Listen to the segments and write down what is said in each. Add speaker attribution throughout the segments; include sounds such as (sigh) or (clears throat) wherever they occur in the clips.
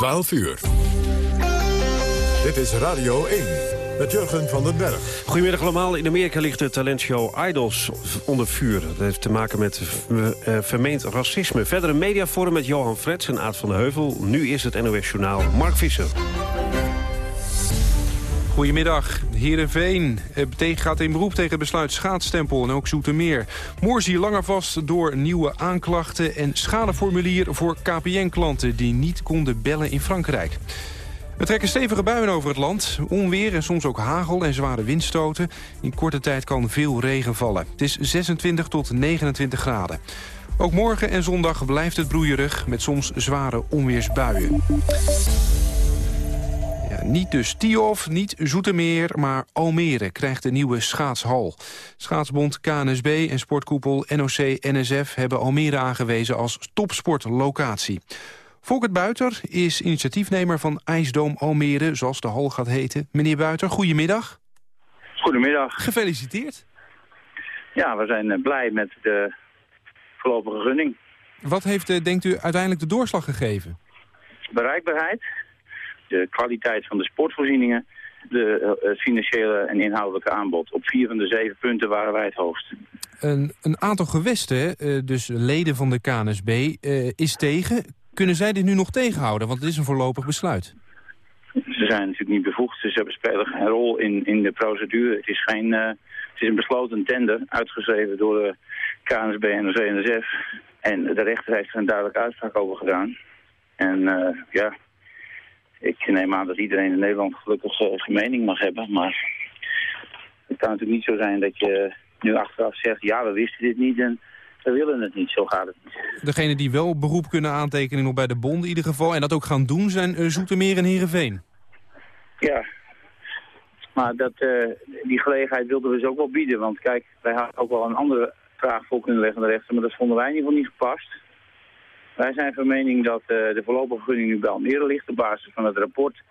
Speaker 1: 12 uur. Dit is Radio 1 met Jurgen van den Berg.
Speaker 2: Goedemiddag allemaal. In Amerika ligt de talentshow Idols onder vuur. Dat heeft te maken met uh, vermeend racisme. Verder een mediaforum met Johan Frets en Aad van de Heuvel. Nu is het NOS Journaal Mark Visser.
Speaker 3: Goedemiddag. Heerenveen gaat in beroep tegen besluit schaatsstempel en ook Zoetermeer. Moorzie langer vast door nieuwe aanklachten en schadeformulier voor KPN-klanten die niet konden bellen in Frankrijk. We trekken stevige buien over het land. Onweer en soms ook hagel en zware windstoten. In korte tijd kan veel regen vallen. Het is 26 tot 29 graden. Ook morgen en zondag blijft het broeierig met soms zware onweersbuien. Ja, niet dus Tiof, niet Zoetermeer, maar Almere krijgt een nieuwe schaatshal. Schaatsbond KNSB en sportkoepel NOC-NSF hebben Almere aangewezen als topsportlocatie. Volkert Buiter is initiatiefnemer van IJsdoom Almere, zoals de hal gaat heten. Meneer Buiter, goedemiddag.
Speaker 4: Goedemiddag.
Speaker 3: Gefeliciteerd.
Speaker 4: Ja, we zijn eh, blij met de voorlopige gunning.
Speaker 3: Wat heeft, eh, denkt u, uiteindelijk de doorslag gegeven?
Speaker 4: Bereikbaarheid, de kwaliteit van de sportvoorzieningen, de uh, financiële en inhoudelijke aanbod. Op vier van de zeven punten waren wij het hoogst.
Speaker 3: Een, een aantal gewesten, dus leden van de KNSB, is tegen. Kunnen zij dit nu nog tegenhouden? Want het is een voorlopig besluit.
Speaker 4: Ze zijn natuurlijk niet bevoegd. Ze hebben spelen geen rol in, in de procedure. Het is, geen, uh, het is een besloten tender, uitgeschreven door de KNSB en de CNSF. En de rechter heeft er een duidelijke uitspraak over gedaan. En uh, ja, ik neem aan dat iedereen in Nederland gelukkig uh, zijn mening mag hebben. Maar het kan natuurlijk niet zo zijn dat je nu achteraf zegt... ja, we wisten dit niet en we willen het niet, zo gaat het niet.
Speaker 3: Degene die wel beroep kunnen aantekenen nog bij de bond in ieder geval... en dat ook gaan doen, zijn uh, Zoetermeer en Heerenveen.
Speaker 4: Ja, maar dat, uh, die gelegenheid wilden we ze ook wel bieden. Want kijk, wij hadden ook wel een andere vraag voor kunnen leggen aan de rechter... maar dat vonden wij in ieder geval niet gepast. Wij zijn van mening dat uh, de voorlopige gunning nu bij Almere ligt... op basis van het rapport.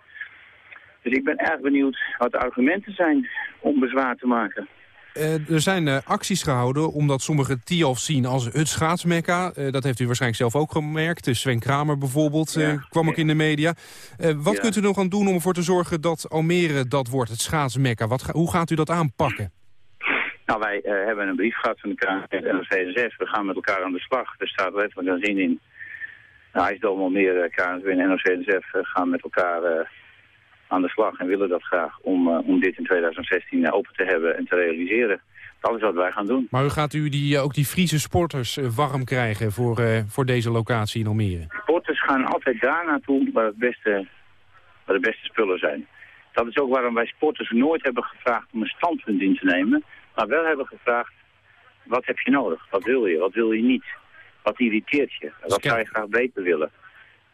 Speaker 4: Dus ik ben erg benieuwd wat de argumenten zijn om bezwaar te maken.
Speaker 3: Uh, er zijn uh, acties gehouden omdat sommige TIAF zien als het schaatsmekka. Uh, dat heeft u waarschijnlijk zelf ook gemerkt. Sven Kramer bijvoorbeeld ja. kwam ook in de media. wat ja. kunt u nog aan doen om ervoor te zorgen dat Almere dat wordt, het schaatsmekka? Wat, hoe gaat u dat aanpakken?
Speaker 4: Nou, wij hebben een brief gehad van de KNSB en de CSS. We gaan met elkaar aan de slag. Er staat letterlijk een zin in. Nou, IJsdom Almere, KNSB en NOC-NSF gaan met elkaar aan de slag en willen dat graag om, om dit in 2016 open te hebben en te realiseren. Dat is wat wij gaan doen.
Speaker 3: Maar hoe gaat u die, ook die Friese sporters warm krijgen voor, voor deze locatie in Almere?
Speaker 4: Sporters gaan altijd daar naartoe waar, het beste, waar de beste spullen zijn. Dat is ook waarom wij sporters nooit hebben gevraagd om een standpunt in te nemen. Maar wel hebben gevraagd, wat heb je nodig? Wat wil je? Wat wil je niet? Wat irriteert je? Wat zou je graag beter willen?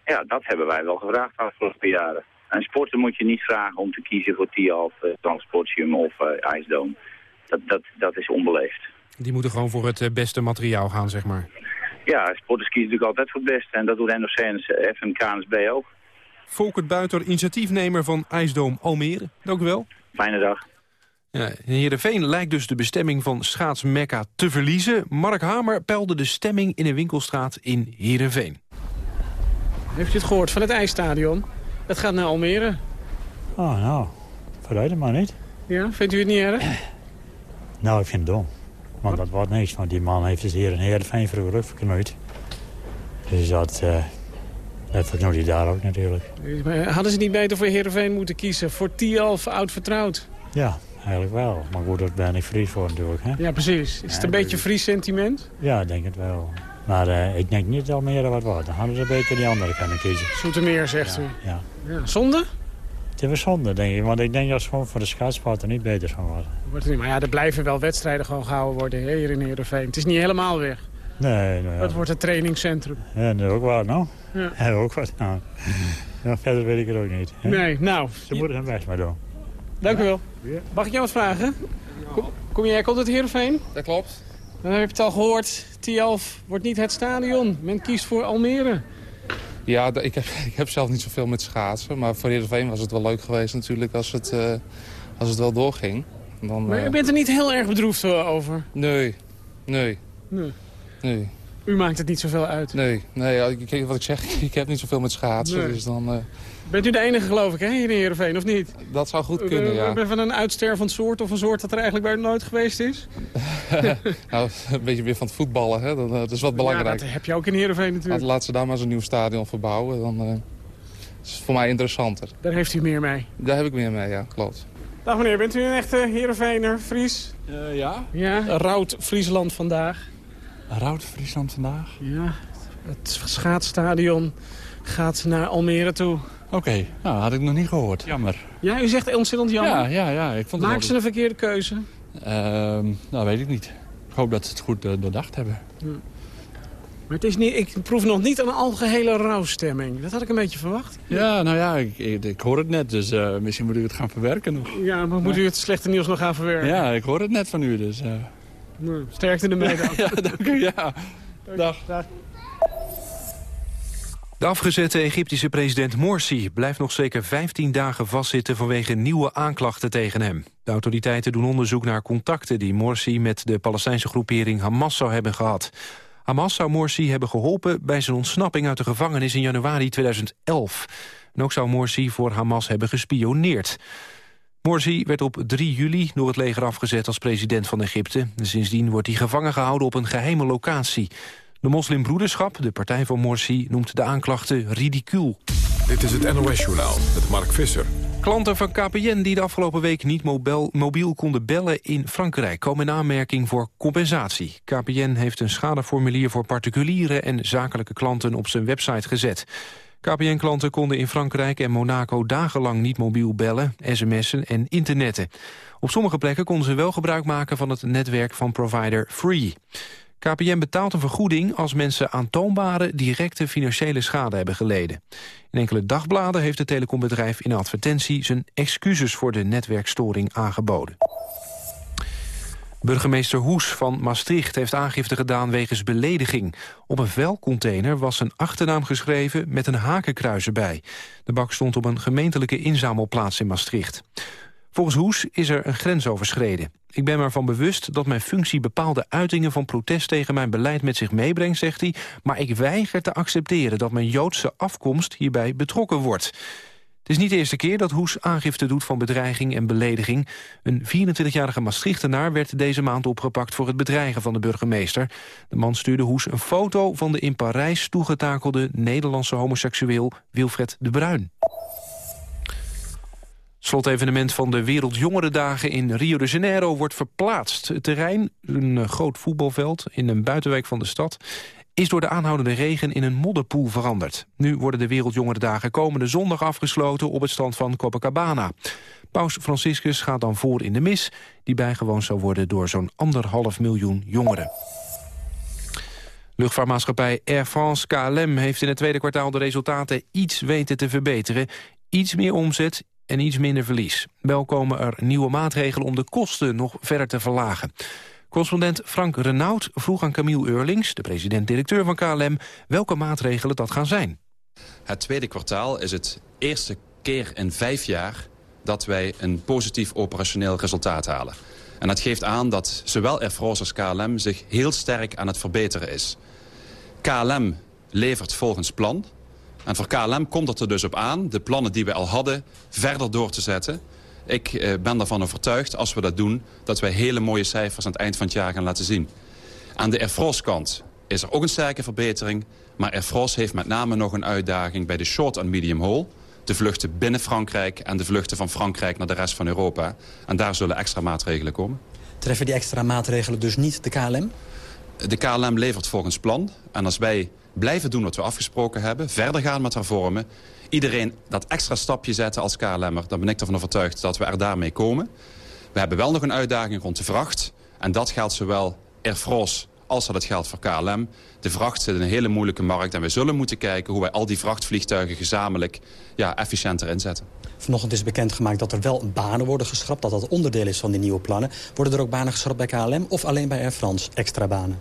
Speaker 4: Ja, dat hebben wij wel gevraagd de afgelopen jaren. En sporten moet je niet vragen om te kiezen voor TIAF, uh, Transportium of uh, IJsdoom. Dat, dat, dat is onbeleefd.
Speaker 3: Die moeten gewoon voor het beste materiaal gaan, zeg maar.
Speaker 4: Ja, sporters kiezen natuurlijk altijd voor het beste. En dat doet NOC en en KNSB ook.
Speaker 3: Volkert Buiter, initiatiefnemer van IJsdoom Almere. Dank u wel.
Speaker 4: Fijne dag.
Speaker 3: Ja, Heerenveen lijkt dus de bestemming van schaatsmekka te verliezen. Mark Hamer peilde de stemming in een winkelstraat in Heerenveen.
Speaker 5: Heeft u het gehoord van het ijsstadion? Het gaat naar Almere.
Speaker 6: Oh, nou, verruid het maar niet.
Speaker 5: Ja, vindt u het niet erg? (clears throat)
Speaker 6: Nou, ik vind het dom. Want dat wordt niks, want die man heeft dus hier een Heerenveen vroeger ook verknoeid. Dus dat, uh, dat verknoeit hij daar ook natuurlijk.
Speaker 5: Maar hadden ze niet beter voor Heerenveen moeten kiezen? Voor Tialf, oud vertrouwd?
Speaker 6: Ja, eigenlijk wel. Maar goed, dat ben ik Fries voor natuurlijk. Hè?
Speaker 5: Ja, precies. Is het een beetje Fries sentiment?
Speaker 6: Ja, ik denk het wel. Maar uh, ik denk niet dat Almere wat wordt. Dan hadden ze beter die andere kunnen kiezen.
Speaker 5: Zoetermeer, zegt
Speaker 6: ja,
Speaker 5: u?
Speaker 6: Ja.
Speaker 5: ja. Zonde?
Speaker 6: Het is wel zonde, denk ik. Want ik denk dat het gewoon voor de schaatsport er niet beter van worden.
Speaker 5: Wordt niet, maar ja, er blijven wel wedstrijden gewoon gehouden worden hier in Heerenveen. Het is niet helemaal weg.
Speaker 6: Nee, nee.
Speaker 5: Het wordt het trainingscentrum.
Speaker 6: Ja, dat is ook wat, nou.
Speaker 5: Ja. (laughs)
Speaker 6: ja ook wat, nou. Verder weet ik het ook niet. Hè?
Speaker 5: Nee, nou.
Speaker 6: Ze moeten hun best maar doen.
Speaker 5: Dank u wel. Mag ik jou wat vragen? Kom, kom jij komt uit Heerenveen?
Speaker 7: Dat klopt.
Speaker 5: Dan heb je het al gehoord. T11 wordt niet het stadion. Men kiest voor Almere.
Speaker 7: Ja, ik heb, (laughs) ik heb zelf niet zoveel met schaatsen. Maar voor Heerenveen was het wel leuk geweest natuurlijk als het, uh, als het wel doorging. Dan,
Speaker 5: maar je bent er niet heel erg bedroefd over?
Speaker 7: Nee, nee.
Speaker 5: Nee.
Speaker 7: nee.
Speaker 5: U maakt het niet zoveel uit.
Speaker 7: Nee, nee wat ik zeg, (laughs) ik heb niet zoveel met schaatsen. Dus dan, uh...
Speaker 5: Bent u de enige, geloof ik, hè, hier in Heerenveen, of niet?
Speaker 7: Dat zou goed kunnen, uh, ja.
Speaker 5: Ben van een uitstervend soort of een soort dat er eigenlijk bij nooit geweest is? (laughs)
Speaker 7: nou, een beetje weer van het voetballen, hè. Dat, dat is wat belangrijk.
Speaker 5: Ja, dat heb je ook in Heerenveen natuurlijk.
Speaker 7: Laat ze daar maar zo'n nieuw stadion verbouwen. Dan uh, is het voor mij interessanter.
Speaker 5: Daar heeft u meer mee?
Speaker 7: Daar heb ik meer mee, ja, klopt.
Speaker 5: Dag meneer, bent u een echte Heerenveener, Fries?
Speaker 8: ja.
Speaker 5: Ja, Rood Friesland vandaag.
Speaker 8: Rood Friesland vandaag?
Speaker 5: Ja, het schaatsstadion gaat naar Almere toe.
Speaker 8: Oké, nou had ik nog niet gehoord. Jammer.
Speaker 5: Ja, u zegt ontzettend jammer?
Speaker 8: Ja, ja, ja. Ik vond
Speaker 5: Maak ze een verkeerde keuze?
Speaker 8: Uh, nou, weet ik niet. Ik hoop dat ze het goed uh, doordacht hebben.
Speaker 5: Hm. Maar het is niet, ik proef nog niet een algehele rouwstemming. Dat had ik een beetje verwacht.
Speaker 8: Ja, nou ja, ik, ik, ik hoor het net. Dus uh, misschien moet u het gaan verwerken nog.
Speaker 5: Ja, maar moet u het slechte nieuws nog gaan verwerken?
Speaker 8: Ja, ik hoor het net van u. Dus,
Speaker 5: nou, sterkte ermee dan. (laughs)
Speaker 8: ja, dank u. Ja. Dag.
Speaker 5: Dag.
Speaker 3: De afgezette Egyptische president Morsi blijft nog zeker 15 dagen vastzitten vanwege nieuwe aanklachten tegen hem. De autoriteiten doen onderzoek naar contacten die Morsi met de Palestijnse groepering Hamas zou hebben gehad. Hamas zou Morsi hebben geholpen bij zijn ontsnapping uit de gevangenis in januari 2011. En ook zou Morsi voor Hamas hebben gespioneerd. Morsi werd op 3 juli door het leger afgezet als president van Egypte. Sindsdien wordt hij gevangen gehouden op een geheime locatie. De moslimbroederschap, de partij van Morsi, noemt de aanklachten ridicuul.
Speaker 1: Dit is het NOS-journaal met Mark Visser.
Speaker 3: Klanten van KPN die de afgelopen week niet mobiel, mobiel konden bellen in Frankrijk... komen in aanmerking voor compensatie. KPN heeft een schadeformulier voor particuliere en zakelijke klanten op zijn website gezet. KPN-klanten konden in Frankrijk en Monaco dagenlang niet mobiel bellen, sms'en en internetten. Op sommige plekken konden ze wel gebruik maken van het netwerk van provider Free. KPN betaalt een vergoeding als mensen aantoonbare directe financiële schade hebben geleden. In enkele dagbladen heeft het telecombedrijf in advertentie zijn excuses voor de netwerkstoring aangeboden. Burgemeester Hoes van Maastricht heeft aangifte gedaan wegens belediging. Op een vuilcontainer was zijn achternaam geschreven met een hakenkruis erbij. De bak stond op een gemeentelijke inzamelplaats in Maastricht. Volgens Hoes is er een grens overschreden. Ik ben me ervan bewust dat mijn functie bepaalde uitingen van protest tegen mijn beleid met zich meebrengt, zegt hij. Maar ik weiger te accepteren dat mijn Joodse afkomst hierbij betrokken wordt. Het is niet de eerste keer dat Hoes aangifte doet van bedreiging en belediging. Een 24-jarige Maastrichtenaar werd deze maand opgepakt voor het bedreigen van de burgemeester. De man stuurde Hoes een foto van de in Parijs toegetakelde Nederlandse homoseksueel Wilfred de Bruin. Slotevenement van de Wereldjongerendagen in Rio de Janeiro wordt verplaatst. Het terrein, een eh, groot voetbalveld in een buitenwijk van de stad is door de aanhoudende regen in een modderpoel veranderd. Nu worden de Wereldjongerendagen komende zondag afgesloten op het strand van Copacabana. Paus Franciscus gaat dan voor in de mis, die bijgewoond zou worden door zo'n anderhalf miljoen jongeren. Luchtvaartmaatschappij Air France KLM heeft in het tweede kwartaal de resultaten iets weten te verbeteren. Iets meer omzet, en iets minder verlies. Wel komen er nieuwe maatregelen om de kosten nog verder te verlagen. Correspondent Frank Renaud vroeg aan Camille Eurlings, de president-directeur van KLM, welke maatregelen dat gaan zijn.
Speaker 9: Het tweede kwartaal is het eerste keer in vijf jaar dat wij een positief operationeel resultaat halen. En dat geeft aan dat zowel Air France als KLM zich heel sterk aan het verbeteren is. KLM levert volgens plan. En voor KLM komt het er dus op aan de plannen die we al hadden verder door te zetten. Ik eh, ben ervan overtuigd, als we dat doen... dat wij hele mooie cijfers aan het eind van het jaar gaan laten zien. Aan de Air France kant is er ook een sterke verbetering... maar Air France heeft met name nog een uitdaging bij de short en medium haul... de vluchten binnen Frankrijk en de vluchten van Frankrijk naar de rest van Europa. En daar zullen extra maatregelen komen.
Speaker 10: Treffen die extra maatregelen dus niet de KLM?
Speaker 9: De KLM levert volgens plan. En als wij blijven doen wat we afgesproken hebben... verder gaan met hervormen... iedereen dat extra stapje zetten als KLM'er... dan ben ik ervan overtuigd dat we er daarmee komen. We hebben wel nog een uitdaging rond de vracht. En dat geldt zowel Air France als dat het geldt voor KLM. De vracht zit in een hele moeilijke markt. En we zullen moeten kijken hoe wij al die vrachtvliegtuigen gezamenlijk ja, efficiënter inzetten.
Speaker 10: Vanochtend is bekendgemaakt dat er wel banen worden geschrapt. Dat dat onderdeel is van die nieuwe plannen. Worden er ook banen geschrapt bij KLM of alleen bij Air France? Extra banen?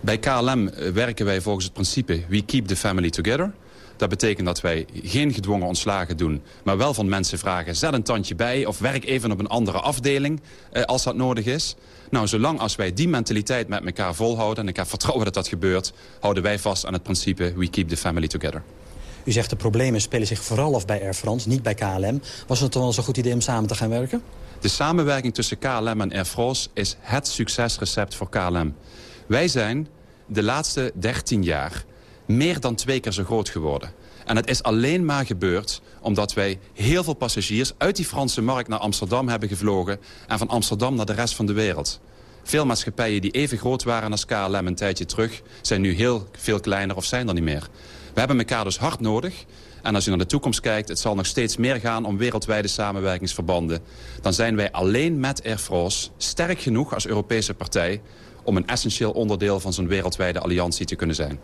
Speaker 9: Bij KLM werken wij volgens het principe We Keep the Family Together. Dat betekent dat wij geen gedwongen ontslagen doen, maar wel van mensen vragen... zet een tandje bij of werk even op een andere afdeling eh, als dat nodig is. Nou, zolang als wij die mentaliteit met elkaar volhouden... en ik heb vertrouwen dat dat gebeurt... houden wij vast aan het principe we keep the family together.
Speaker 10: U zegt de problemen spelen zich vooral af bij Air France, niet bij KLM. Was het dan wel zo'n goed idee om samen te gaan werken?
Speaker 9: De samenwerking tussen KLM en Air France is het succesrecept voor KLM. Wij zijn de laatste 13 jaar meer dan twee keer zo groot geworden. En het is alleen maar gebeurd omdat wij heel veel passagiers... uit die Franse markt naar Amsterdam hebben gevlogen... en van Amsterdam naar de rest van de wereld. Veel maatschappijen die even groot waren als KLM een tijdje terug... zijn nu heel veel kleiner of zijn er niet meer. We hebben elkaar dus hard nodig. En als je naar de toekomst kijkt, het zal nog steeds meer gaan om wereldwijde samenwerkingsverbanden. Dan zijn wij alleen met Air France sterk genoeg als Europese partij om een essentieel onderdeel van zo'n wereldwijde alliantie te kunnen zijn.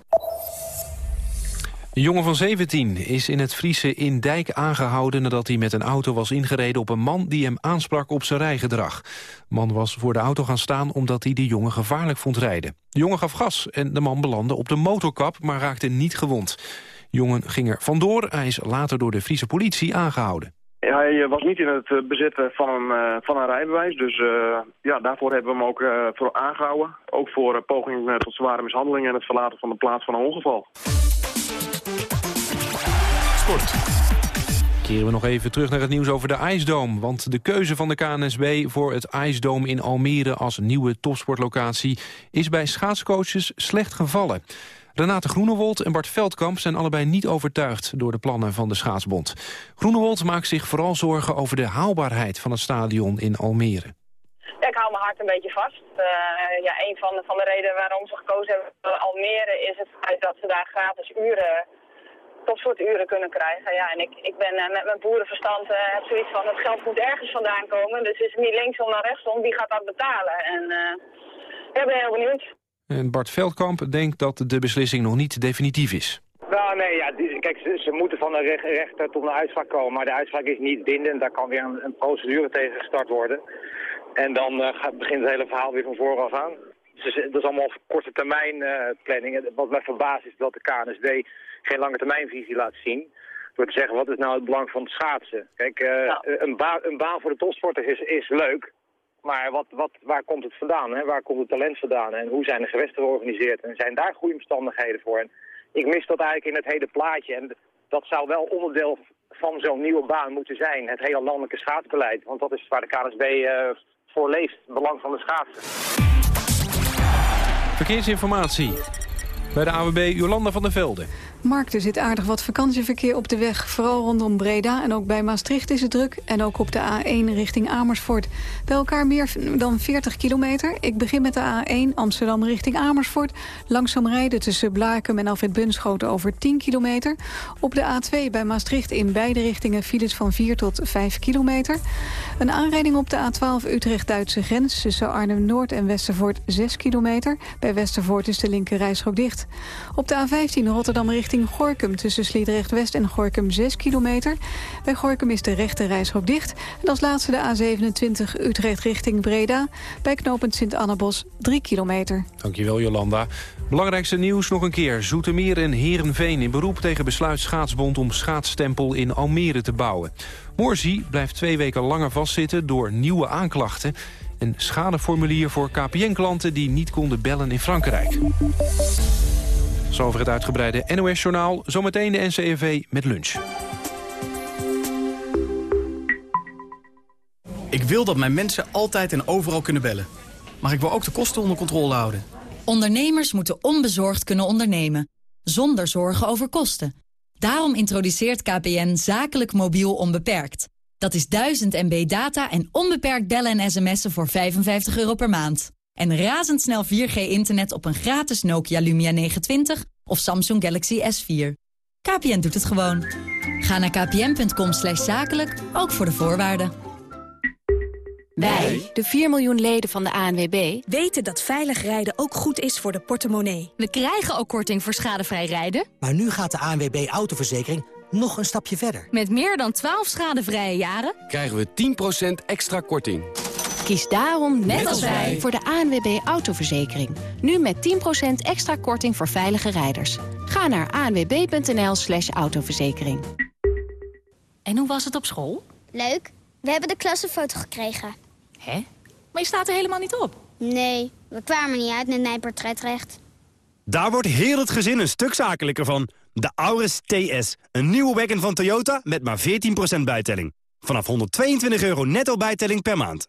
Speaker 3: Een jongen van 17 is in het Friese in Dijk aangehouden... nadat hij met een auto was ingereden op een man die hem aansprak op zijn rijgedrag. De man was voor de auto gaan staan omdat hij de jongen gevaarlijk vond rijden. De jongen gaf gas en de man belandde op de motorkap, maar raakte niet gewond. De jongen ging er vandoor. Hij is later door de Friese politie aangehouden.
Speaker 11: Hij was niet in het eh, bezit van een, uh, van een rijbewijs, dus uh, ja, daarvoor hebben we hem ook uh, voor aangehouden. Ook voor poging tot zware mishandeling en het verlaten van de plaats van een ongeval.
Speaker 3: Sport. Keren we nog even terug naar het nieuws over de IJsdoom. Want de keuze van de KNSB voor het IJsdoom in Almere als nieuwe topsportlocatie is bij schaatscoaches slecht gevallen. Renate Groenewold en Bart Veldkamp zijn allebei niet overtuigd door de plannen van de Schaatsbond. Groenewold maakt zich vooral zorgen over de haalbaarheid van het stadion in Almere.
Speaker 12: Ik hou mijn hart een beetje vast. Uh, ja, een van de, van de redenen waarom ze gekozen hebben voor Almere is het feit dat ze daar gratis uren topsporturen kunnen krijgen. Ja, en ik, ik ben uh, met mijn boerenverstand uh, heb zoiets van het geld moet ergens vandaan komen. Dus is het niet linksom naar rechtsom, wie gaat dat betalen? En uh, ik ben heel benieuwd.
Speaker 3: En Bart Veldkamp denkt dat de beslissing nog niet definitief is.
Speaker 13: Nou, nee, ja, kijk, ze, ze moeten van de recht, rechter tot een uitspraak komen, maar de uitspraak is niet bindend. Daar kan weer een, een procedure tegen gestart worden. En dan gaat, begint het hele verhaal weer van vooraf aan. Dus dat is allemaal korte termijn planning. Wat mij verbaast is dat de KNSB geen lange termijnvisie laat zien. Door te zeggen, wat is nou het belang van het schaatsen? Kijk, uh, een, ba een, baan voor de topsporters is, is leuk. Maar wat, wat, waar komt het vandaan? Hè? Waar komt het talent vandaan? En hoe zijn de gewesten georganiseerd? En zijn daar goede omstandigheden voor? En ik mis dat eigenlijk in het hele plaatje. En dat zou wel onderdeel van zo'n nieuwe baan moeten zijn. Het hele landelijke schaatsbeleid. Want dat is waar de KNSB uh, voor leeft. Het belang van de schaatsen.
Speaker 3: Verkeersinformatie. Bij de AWB Jolanda van der Velde.
Speaker 14: Mark, er zit aardig wat vakantieverkeer op de weg. Vooral rondom Breda en ook bij Maastricht is het druk. En ook op de A1 richting Amersfoort. Bij elkaar meer dan 40 kilometer. Ik begin met de A1 Amsterdam richting Amersfoort. Langzaam rijden tussen Blaken en Alfred Bunschoten over 10 kilometer. Op de A2 bij Maastricht in beide richtingen files van 4 tot 5 kilometer. Een aanrijding op de A12 Utrecht-Duitse grens... tussen Arnhem-Noord en Westervoort 6 kilometer. Bij Westervoort is de linker dicht. Op de A15 Rotterdam richting richting Gorkum tussen Sliedrecht-West en Gorkum 6 kilometer. Bij Gorkum is de rechte reishok dicht. En als laatste de A27 Utrecht richting Breda. Bij knooppunt Sint-Annabos 3 kilometer.
Speaker 3: Dankjewel Jolanda. Belangrijkste nieuws nog een keer. Zoetermeer en Herenveen in beroep tegen besluit Schaatsbond... om schaatsstempel in Almere te bouwen. Morsi blijft twee weken langer vastzitten door nieuwe aanklachten. Een schadeformulier voor KPN-klanten die niet konden bellen in Frankrijk. Zo over het uitgebreide NOS-journaal. Zometeen de NCRV met lunch.
Speaker 15: Ik wil dat mijn mensen altijd en overal kunnen bellen. Maar ik wil ook de kosten onder controle houden.
Speaker 16: Ondernemers moeten onbezorgd kunnen ondernemen. Zonder zorgen over kosten. Daarom introduceert KPN zakelijk mobiel onbeperkt. Dat is 1000 MB data en onbeperkt bellen en sms'en voor 55 euro per maand. En razendsnel 4G-internet op een gratis Nokia Lumia 920 of Samsung Galaxy S4. KPN doet het gewoon. Ga naar kpn.com zakelijk, ook voor de voorwaarden.
Speaker 17: Wij, de 4 miljoen leden van de ANWB, weten dat veilig rijden ook goed is voor de portemonnee.
Speaker 18: We krijgen ook korting voor schadevrij rijden.
Speaker 19: Maar nu gaat de ANWB Autoverzekering nog een stapje verder.
Speaker 18: Met meer dan 12 schadevrije jaren
Speaker 20: krijgen we 10% extra korting.
Speaker 17: Kies daarom, net, als wij, voor de ANWB Autoverzekering. Nu met 10% extra korting voor veilige rijders. Ga naar anwb.nl slash autoverzekering.
Speaker 18: En hoe was het op school?
Speaker 21: Leuk. We hebben de klassenfoto gekregen.
Speaker 18: Hè? Maar je staat er helemaal niet op.
Speaker 21: Nee, we kwamen niet uit met mijn portretrecht.
Speaker 22: Daar wordt heel het gezin een stuk zakelijker van. De Auris TS, een nieuwe wagon van Toyota met maar 14% bijtelling. Vanaf 122 euro netto bijtelling per maand.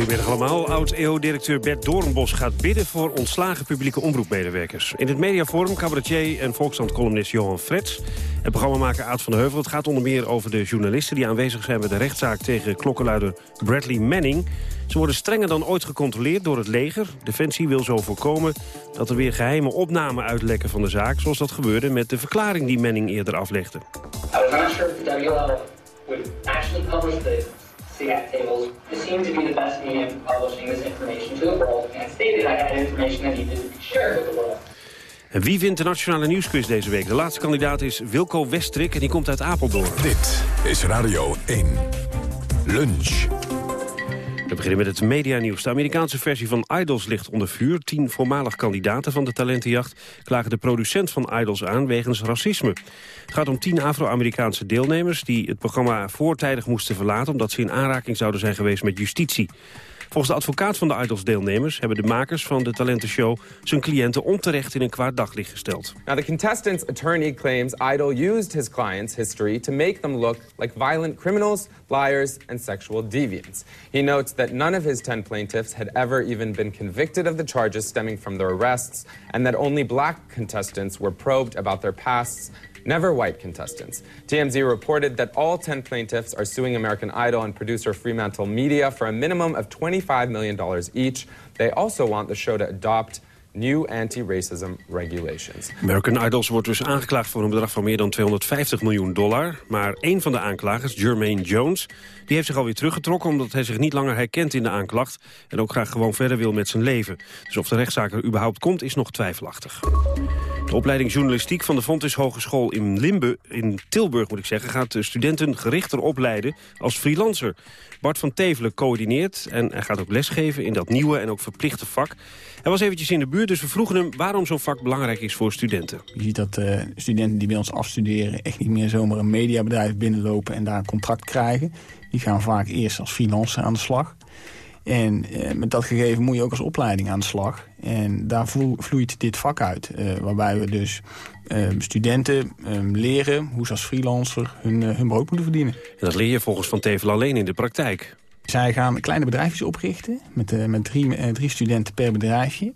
Speaker 2: Goedemiddag allemaal. Oud-EO-directeur Bert Doornbos gaat bidden voor ontslagen publieke omroepmedewerkers. In het mediaforum cabaretier en volksstand-columnist Johan Frets... en programmamaker Aad van de Heuvel. Het gaat onder meer over de journalisten die aanwezig zijn... bij de rechtszaak tegen klokkenluider Bradley Manning. Ze worden strenger dan ooit gecontroleerd door het leger. Defensie wil zo voorkomen dat er weer geheime opnamen uitlekken van de zaak... zoals dat gebeurde met de verklaring die Manning eerder aflegde.
Speaker 23: I was publish the SEAC tables. It seemed to be the best medium for publishing this information to the world, and stated I had information that needed to be shared with the world.
Speaker 2: En wie wint de Nationale Nieuwsquiz deze week? De laatste kandidaat is Wilco Westrik en die komt uit Apeldoorn.
Speaker 1: Dit is Radio 1. Lunch.
Speaker 2: We beginnen met het medianieuws. De Amerikaanse versie van Idols ligt onder vuur. Tien voormalig kandidaten van de talentenjacht klagen de producent van Idols aan wegens racisme. Het gaat om tien Afro-Amerikaanse deelnemers die het programma voortijdig moesten verlaten omdat ze in aanraking zouden zijn geweest met justitie. Volgens de advocaat van de Idols-deelnemers hebben de makers van de talentenshow zijn cliënten onterecht in een kwaad daglicht gesteld.
Speaker 24: Now, the contestant's attorney claims Idol used his client's history to make them look like violent criminals, liars, and sexual deviants. He notes that none of his 10 plaintiffs had ever even been convicted of the charges stemming from their arrests, and that only black contestants were probed about their pasts never white contestants. TMZ reported that all 10 plaintiffs are suing American Idol and producer Fremantle Media for a minimum of $25 million each. They also want the show to adopt new anti-racism regulations.
Speaker 2: American Idols wordt dus aangeklaagd voor een bedrag van meer dan 250 miljoen dollar. Maar één van de aanklagers, Jermaine Jones, die heeft zich alweer teruggetrokken... omdat hij zich niet langer herkent in de aanklacht... en ook graag gewoon verder wil met zijn leven. Dus of de rechtszaak er überhaupt komt, is nog twijfelachtig. De opleiding journalistiek van de Fontys Hogeschool in Limbe, in Tilburg moet ik zeggen, gaat de studenten gerichter opleiden als freelancer. Bart van Tevelen coördineert en hij gaat ook lesgeven in dat nieuwe en ook verplichte vak. Hij was eventjes in de buurt, dus we vroegen hem waarom zo'n vak belangrijk is voor studenten.
Speaker 25: Je ziet dat uh, studenten die bij ons afstuderen echt niet meer zomaar een mediabedrijf binnenlopen en daar een contract krijgen. Die gaan vaak eerst als freelancer aan de slag. En uh, met dat gegeven moet je ook als opleiding aan de slag. En daar vloeit dit vak uit. Uh, waarbij we dus uh, studenten leren hoe ze als freelancer hun, hun brood moeten verdienen.
Speaker 2: En dat leer je volgens Van Tevel alleen in de praktijk.
Speaker 25: Zij gaan kleine bedrijfjes oprichten met, met drie, drie studenten per bedrijfje.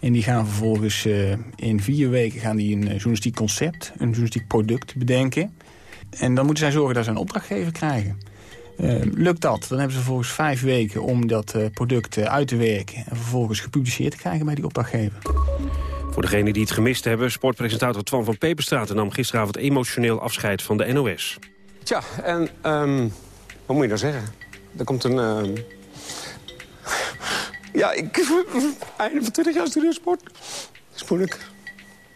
Speaker 25: En die gaan vervolgens in vier weken gaan die een journalistiek concept, een journalistiek product bedenken. En dan moeten zij zorgen dat ze een opdrachtgever krijgen. Uh, lukt dat, dan hebben ze vervolgens vijf weken om dat uh, product uh, uit te werken... en vervolgens gepubliceerd te krijgen bij die opdrachtgever.
Speaker 2: Voor degenen die het gemist hebben... sportpresentator Twan van Peperstraat nam gisteravond emotioneel afscheid van de NOS.
Speaker 26: Tja, en um, wat moet je nou zeggen? Er komt een... Uh... (laughs) Ja, ik... (laughs) Einde van 20 jaar studiosport. Dat is moeilijk.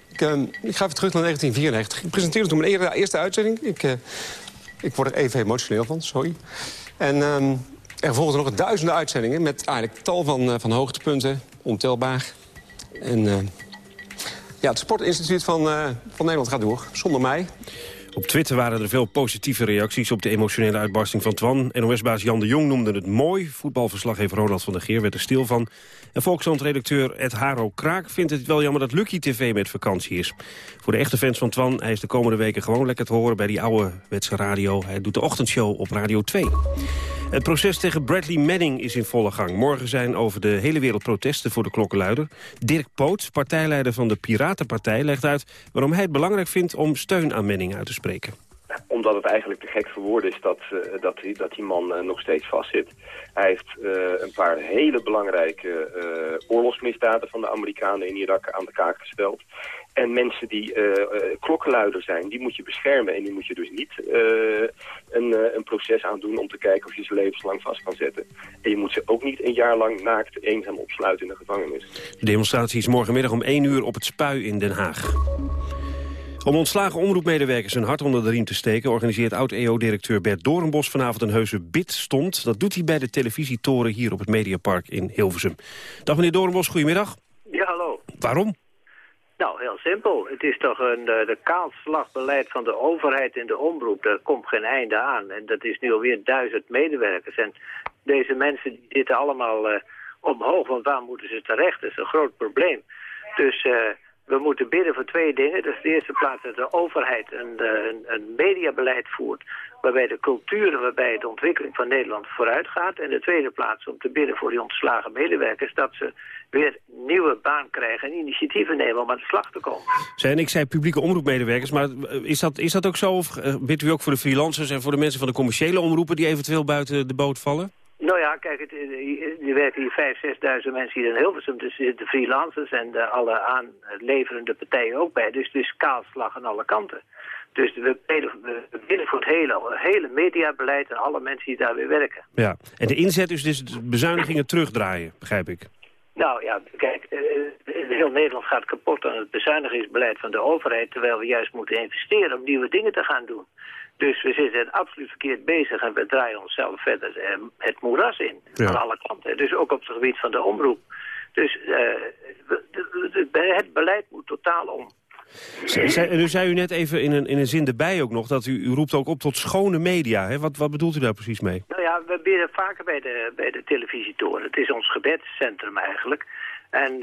Speaker 26: Ik, uh, ik ga even terug naar 1994. Ik presenteerde toen mijn eerste uitzending. Ik... Uh, ik word er even emotioneel van, sorry. En um, er volgden nog duizenden uitzendingen... met eigenlijk tal van, uh, van hoogtepunten, ontelbaar. En ja, het Sportinstituut van, uh, van Nederland gaat door, zonder mij.
Speaker 2: Op Twitter waren er veel positieve reacties op de emotionele uitbarsting van Twan. NOS-baas Jan de Jong noemde het mooi. Voetbalverslaggever Ronald van der Geer werd er stil van. En Volkskrant-redacteur Ed Haro Kraak vindt het wel jammer dat Lucky TV met vakantie is. Voor de echte fans van Twan, hij is de komende weken gewoon lekker te horen bij die oude wetse radio. Hij doet de ochtendshow op Radio 2. Het proces tegen Bradley Manning is in volle gang. Morgen zijn over de hele wereld protesten voor de klokkenluider. Dirk Poot, partijleider van de Piratenpartij, legt uit waarom hij het belangrijk vindt om steun aan Manning uit te spreken.
Speaker 27: Omdat het eigenlijk te gek voor woorden is dat, uh, dat, die, dat die man uh, nog steeds vastzit. Hij heeft uh, een paar hele belangrijke oorlogsmisdaden van de Amerikanen in Irak aan de kaak gesteld. En mensen die uh, uh, klokkenluider zijn, die moet je beschermen. En die moet je dus niet uh, een, een proces aandoen om te kijken of je ze levenslang vast kan zetten. En je moet ze ook niet een jaar lang naakt eenzaam opsluiten in de gevangenis.
Speaker 2: De demonstratie is morgenmiddag om 1 uur op het Spui in Den Haag. Om ontslagen omroepmedewerkers een hart onder de riem te steken... organiseert oud-EO-directeur Bert Doornbos vanavond een heuse bidstond. Dat doet hij bij de televisietoren hier op het Mediapark in Hilversum. Dag meneer Doornbos, goedemiddag.
Speaker 28: Ja, hallo.
Speaker 2: Waarom?
Speaker 28: Nou, heel simpel. Het is toch een uh, de kaalslagbeleid van de overheid in de omroep. Daar komt geen einde aan. En dat is nu alweer duizend medewerkers. En deze mensen die zitten allemaal uh, omhoog. Want waar moeten ze terecht? Dat is een groot probleem. Dus... Uh, we moeten bidden voor twee dingen. Dat is de eerste plaats dat de overheid een, een, een mediabeleid voert... waarbij de cultuur, waarbij de ontwikkeling van Nederland vooruit gaat. En de tweede plaats om te bidden voor die ontslagen medewerkers... dat ze weer nieuwe baan krijgen en initiatieven nemen om aan de slag te komen.
Speaker 2: Zijn ik zei publieke omroepmedewerkers, maar is dat, is dat ook zo? Of bidt u ook voor de freelancers en voor de mensen van de commerciële omroepen... die eventueel buiten de boot vallen?
Speaker 28: Nou ja, kijk, het, werken hier 5.000, 6.000 mensen hier in Hilversum. Dus er zitten freelancers en de, alle aanleverende partijen ook bij. Dus het is kaalslag aan alle kanten. Dus we binnen voor het hele, hele mediabeleid en alle mensen die daar weer werken.
Speaker 2: Ja, en de inzet is dus bezuinigingen terugdraaien, begrijp ik.
Speaker 28: Nou ja, kijk, heel Nederland gaat kapot aan het bezuinigingsbeleid van de overheid... terwijl we juist moeten investeren om nieuwe dingen te gaan doen. Dus we zitten absoluut verkeerd bezig en we draaien onszelf verder eh, het moeras in. Ja. Aan alle kanten. Dus ook op het gebied van de omroep. Dus uh, het beleid moet totaal om.
Speaker 2: Nu zei u net even in een, in een zin erbij ook nog... dat u, u roept ook op tot schone media. Hè? Wat, wat bedoelt u daar precies mee?
Speaker 28: Nou ja, we bidden vaker bij de, bij de televisietoren. Het is ons gebedscentrum eigenlijk. En uh,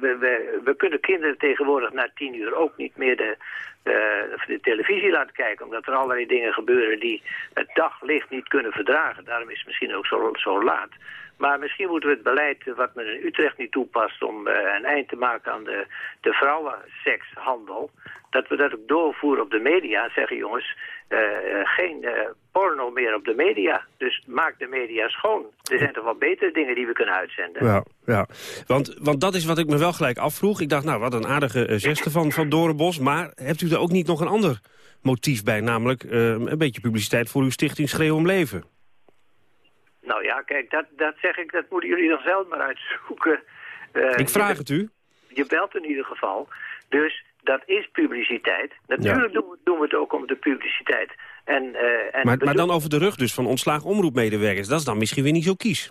Speaker 28: we, we, we, kunnen kinderen tegenwoordig na tien uur ook niet meer de, de, de, televisie laten kijken. Omdat er allerlei dingen gebeuren die het daglicht niet kunnen verdragen. Daarom is het misschien ook zo, zo laat. Maar misschien moeten we het beleid wat men in Utrecht niet toepast... om uh, een eind te maken aan de, de vrouwensekshandel... dat we dat ook doorvoeren op de media en zeggen... jongens, uh, geen porno meer op de media. Dus maak de media schoon. Er zijn toch wel betere dingen die we kunnen uitzenden.
Speaker 2: Ja, ja. Want, want dat is wat ik me wel gelijk afvroeg. Ik dacht, nou, wat een aardige geste van, van Dorenbos. Maar hebt u er ook niet nog een ander motief bij? Namelijk een beetje publiciteit voor uw stichting Schreeuw om Leven.
Speaker 28: Nou ja, kijk, dat, dat zeg ik, dat moeten jullie dan zelf maar uitzoeken.
Speaker 2: Uh, ik vraag het u.
Speaker 28: Je belt in ieder geval. Dus dat is publiciteit. Natuurlijk ja. doen, we, doen, we, het ook om de publiciteit. En, uh, en
Speaker 2: maar, maar dan over de rug dus van ontslagen omroepmedewerkers. Dat is dan misschien weer niet zo kies.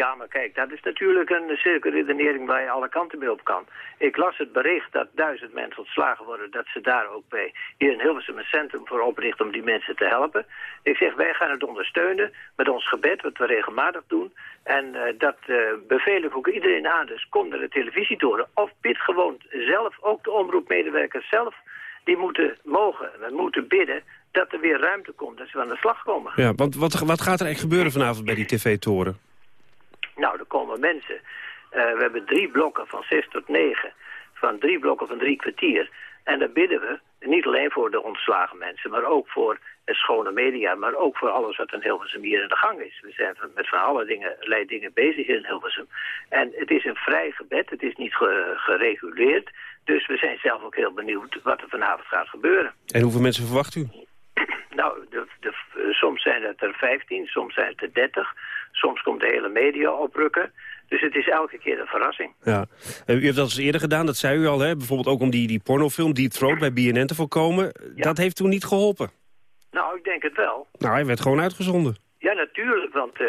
Speaker 28: Ja, maar kijk, dat is natuurlijk een cirkelredenering waar je alle kanten mee op kan. Ik las het bericht dat duizend mensen ontslagen worden, dat ze daar ook bij hier in Hilversum een centrum voor oprichten om die mensen te helpen. Ik zeg, wij gaan het ondersteunen met ons gebed, wat we regelmatig doen. En uh, dat uh, beveel ik ook iedereen aan, dus kom naar de televisietoren of bid gewoon zelf, ook de omroepmedewerkers zelf, die moeten mogen, we moeten bidden dat er weer ruimte komt, dat ze aan de slag komen.
Speaker 2: Ja, want wat, wat gaat er echt gebeuren vanavond bij die tv-toren?
Speaker 28: Nou, er komen mensen. Uh, we hebben drie blokken van zes tot negen. Van drie blokken van drie kwartier. En dan bidden we, niet alleen voor de ontslagen mensen... maar ook voor het schone media... maar ook voor alles wat in Hilversum hier in de gang is. We zijn met van alle dingen, allerlei dingen bezig in Hilversum. En het is een vrij gebed, het is niet ge gereguleerd... Dus we zijn zelf ook heel benieuwd wat er vanavond gaat gebeuren.
Speaker 2: En hoeveel mensen verwacht u?
Speaker 28: Nou, de, de, soms zijn het er 15, soms zijn het er 30. Soms komt de hele media oprukken. Dus het is elke keer een verrassing.
Speaker 2: Ja. U heeft dat eens eerder gedaan, dat zei u al. Hè? Bijvoorbeeld ook om die, die pornofilm Deep Throat bij BNN te voorkomen. Ja. Dat heeft toen niet geholpen.
Speaker 28: Nou, ik denk het wel.
Speaker 2: Nou, hij werd gewoon uitgezonden.
Speaker 28: Ja, natuurlijk. Want uh,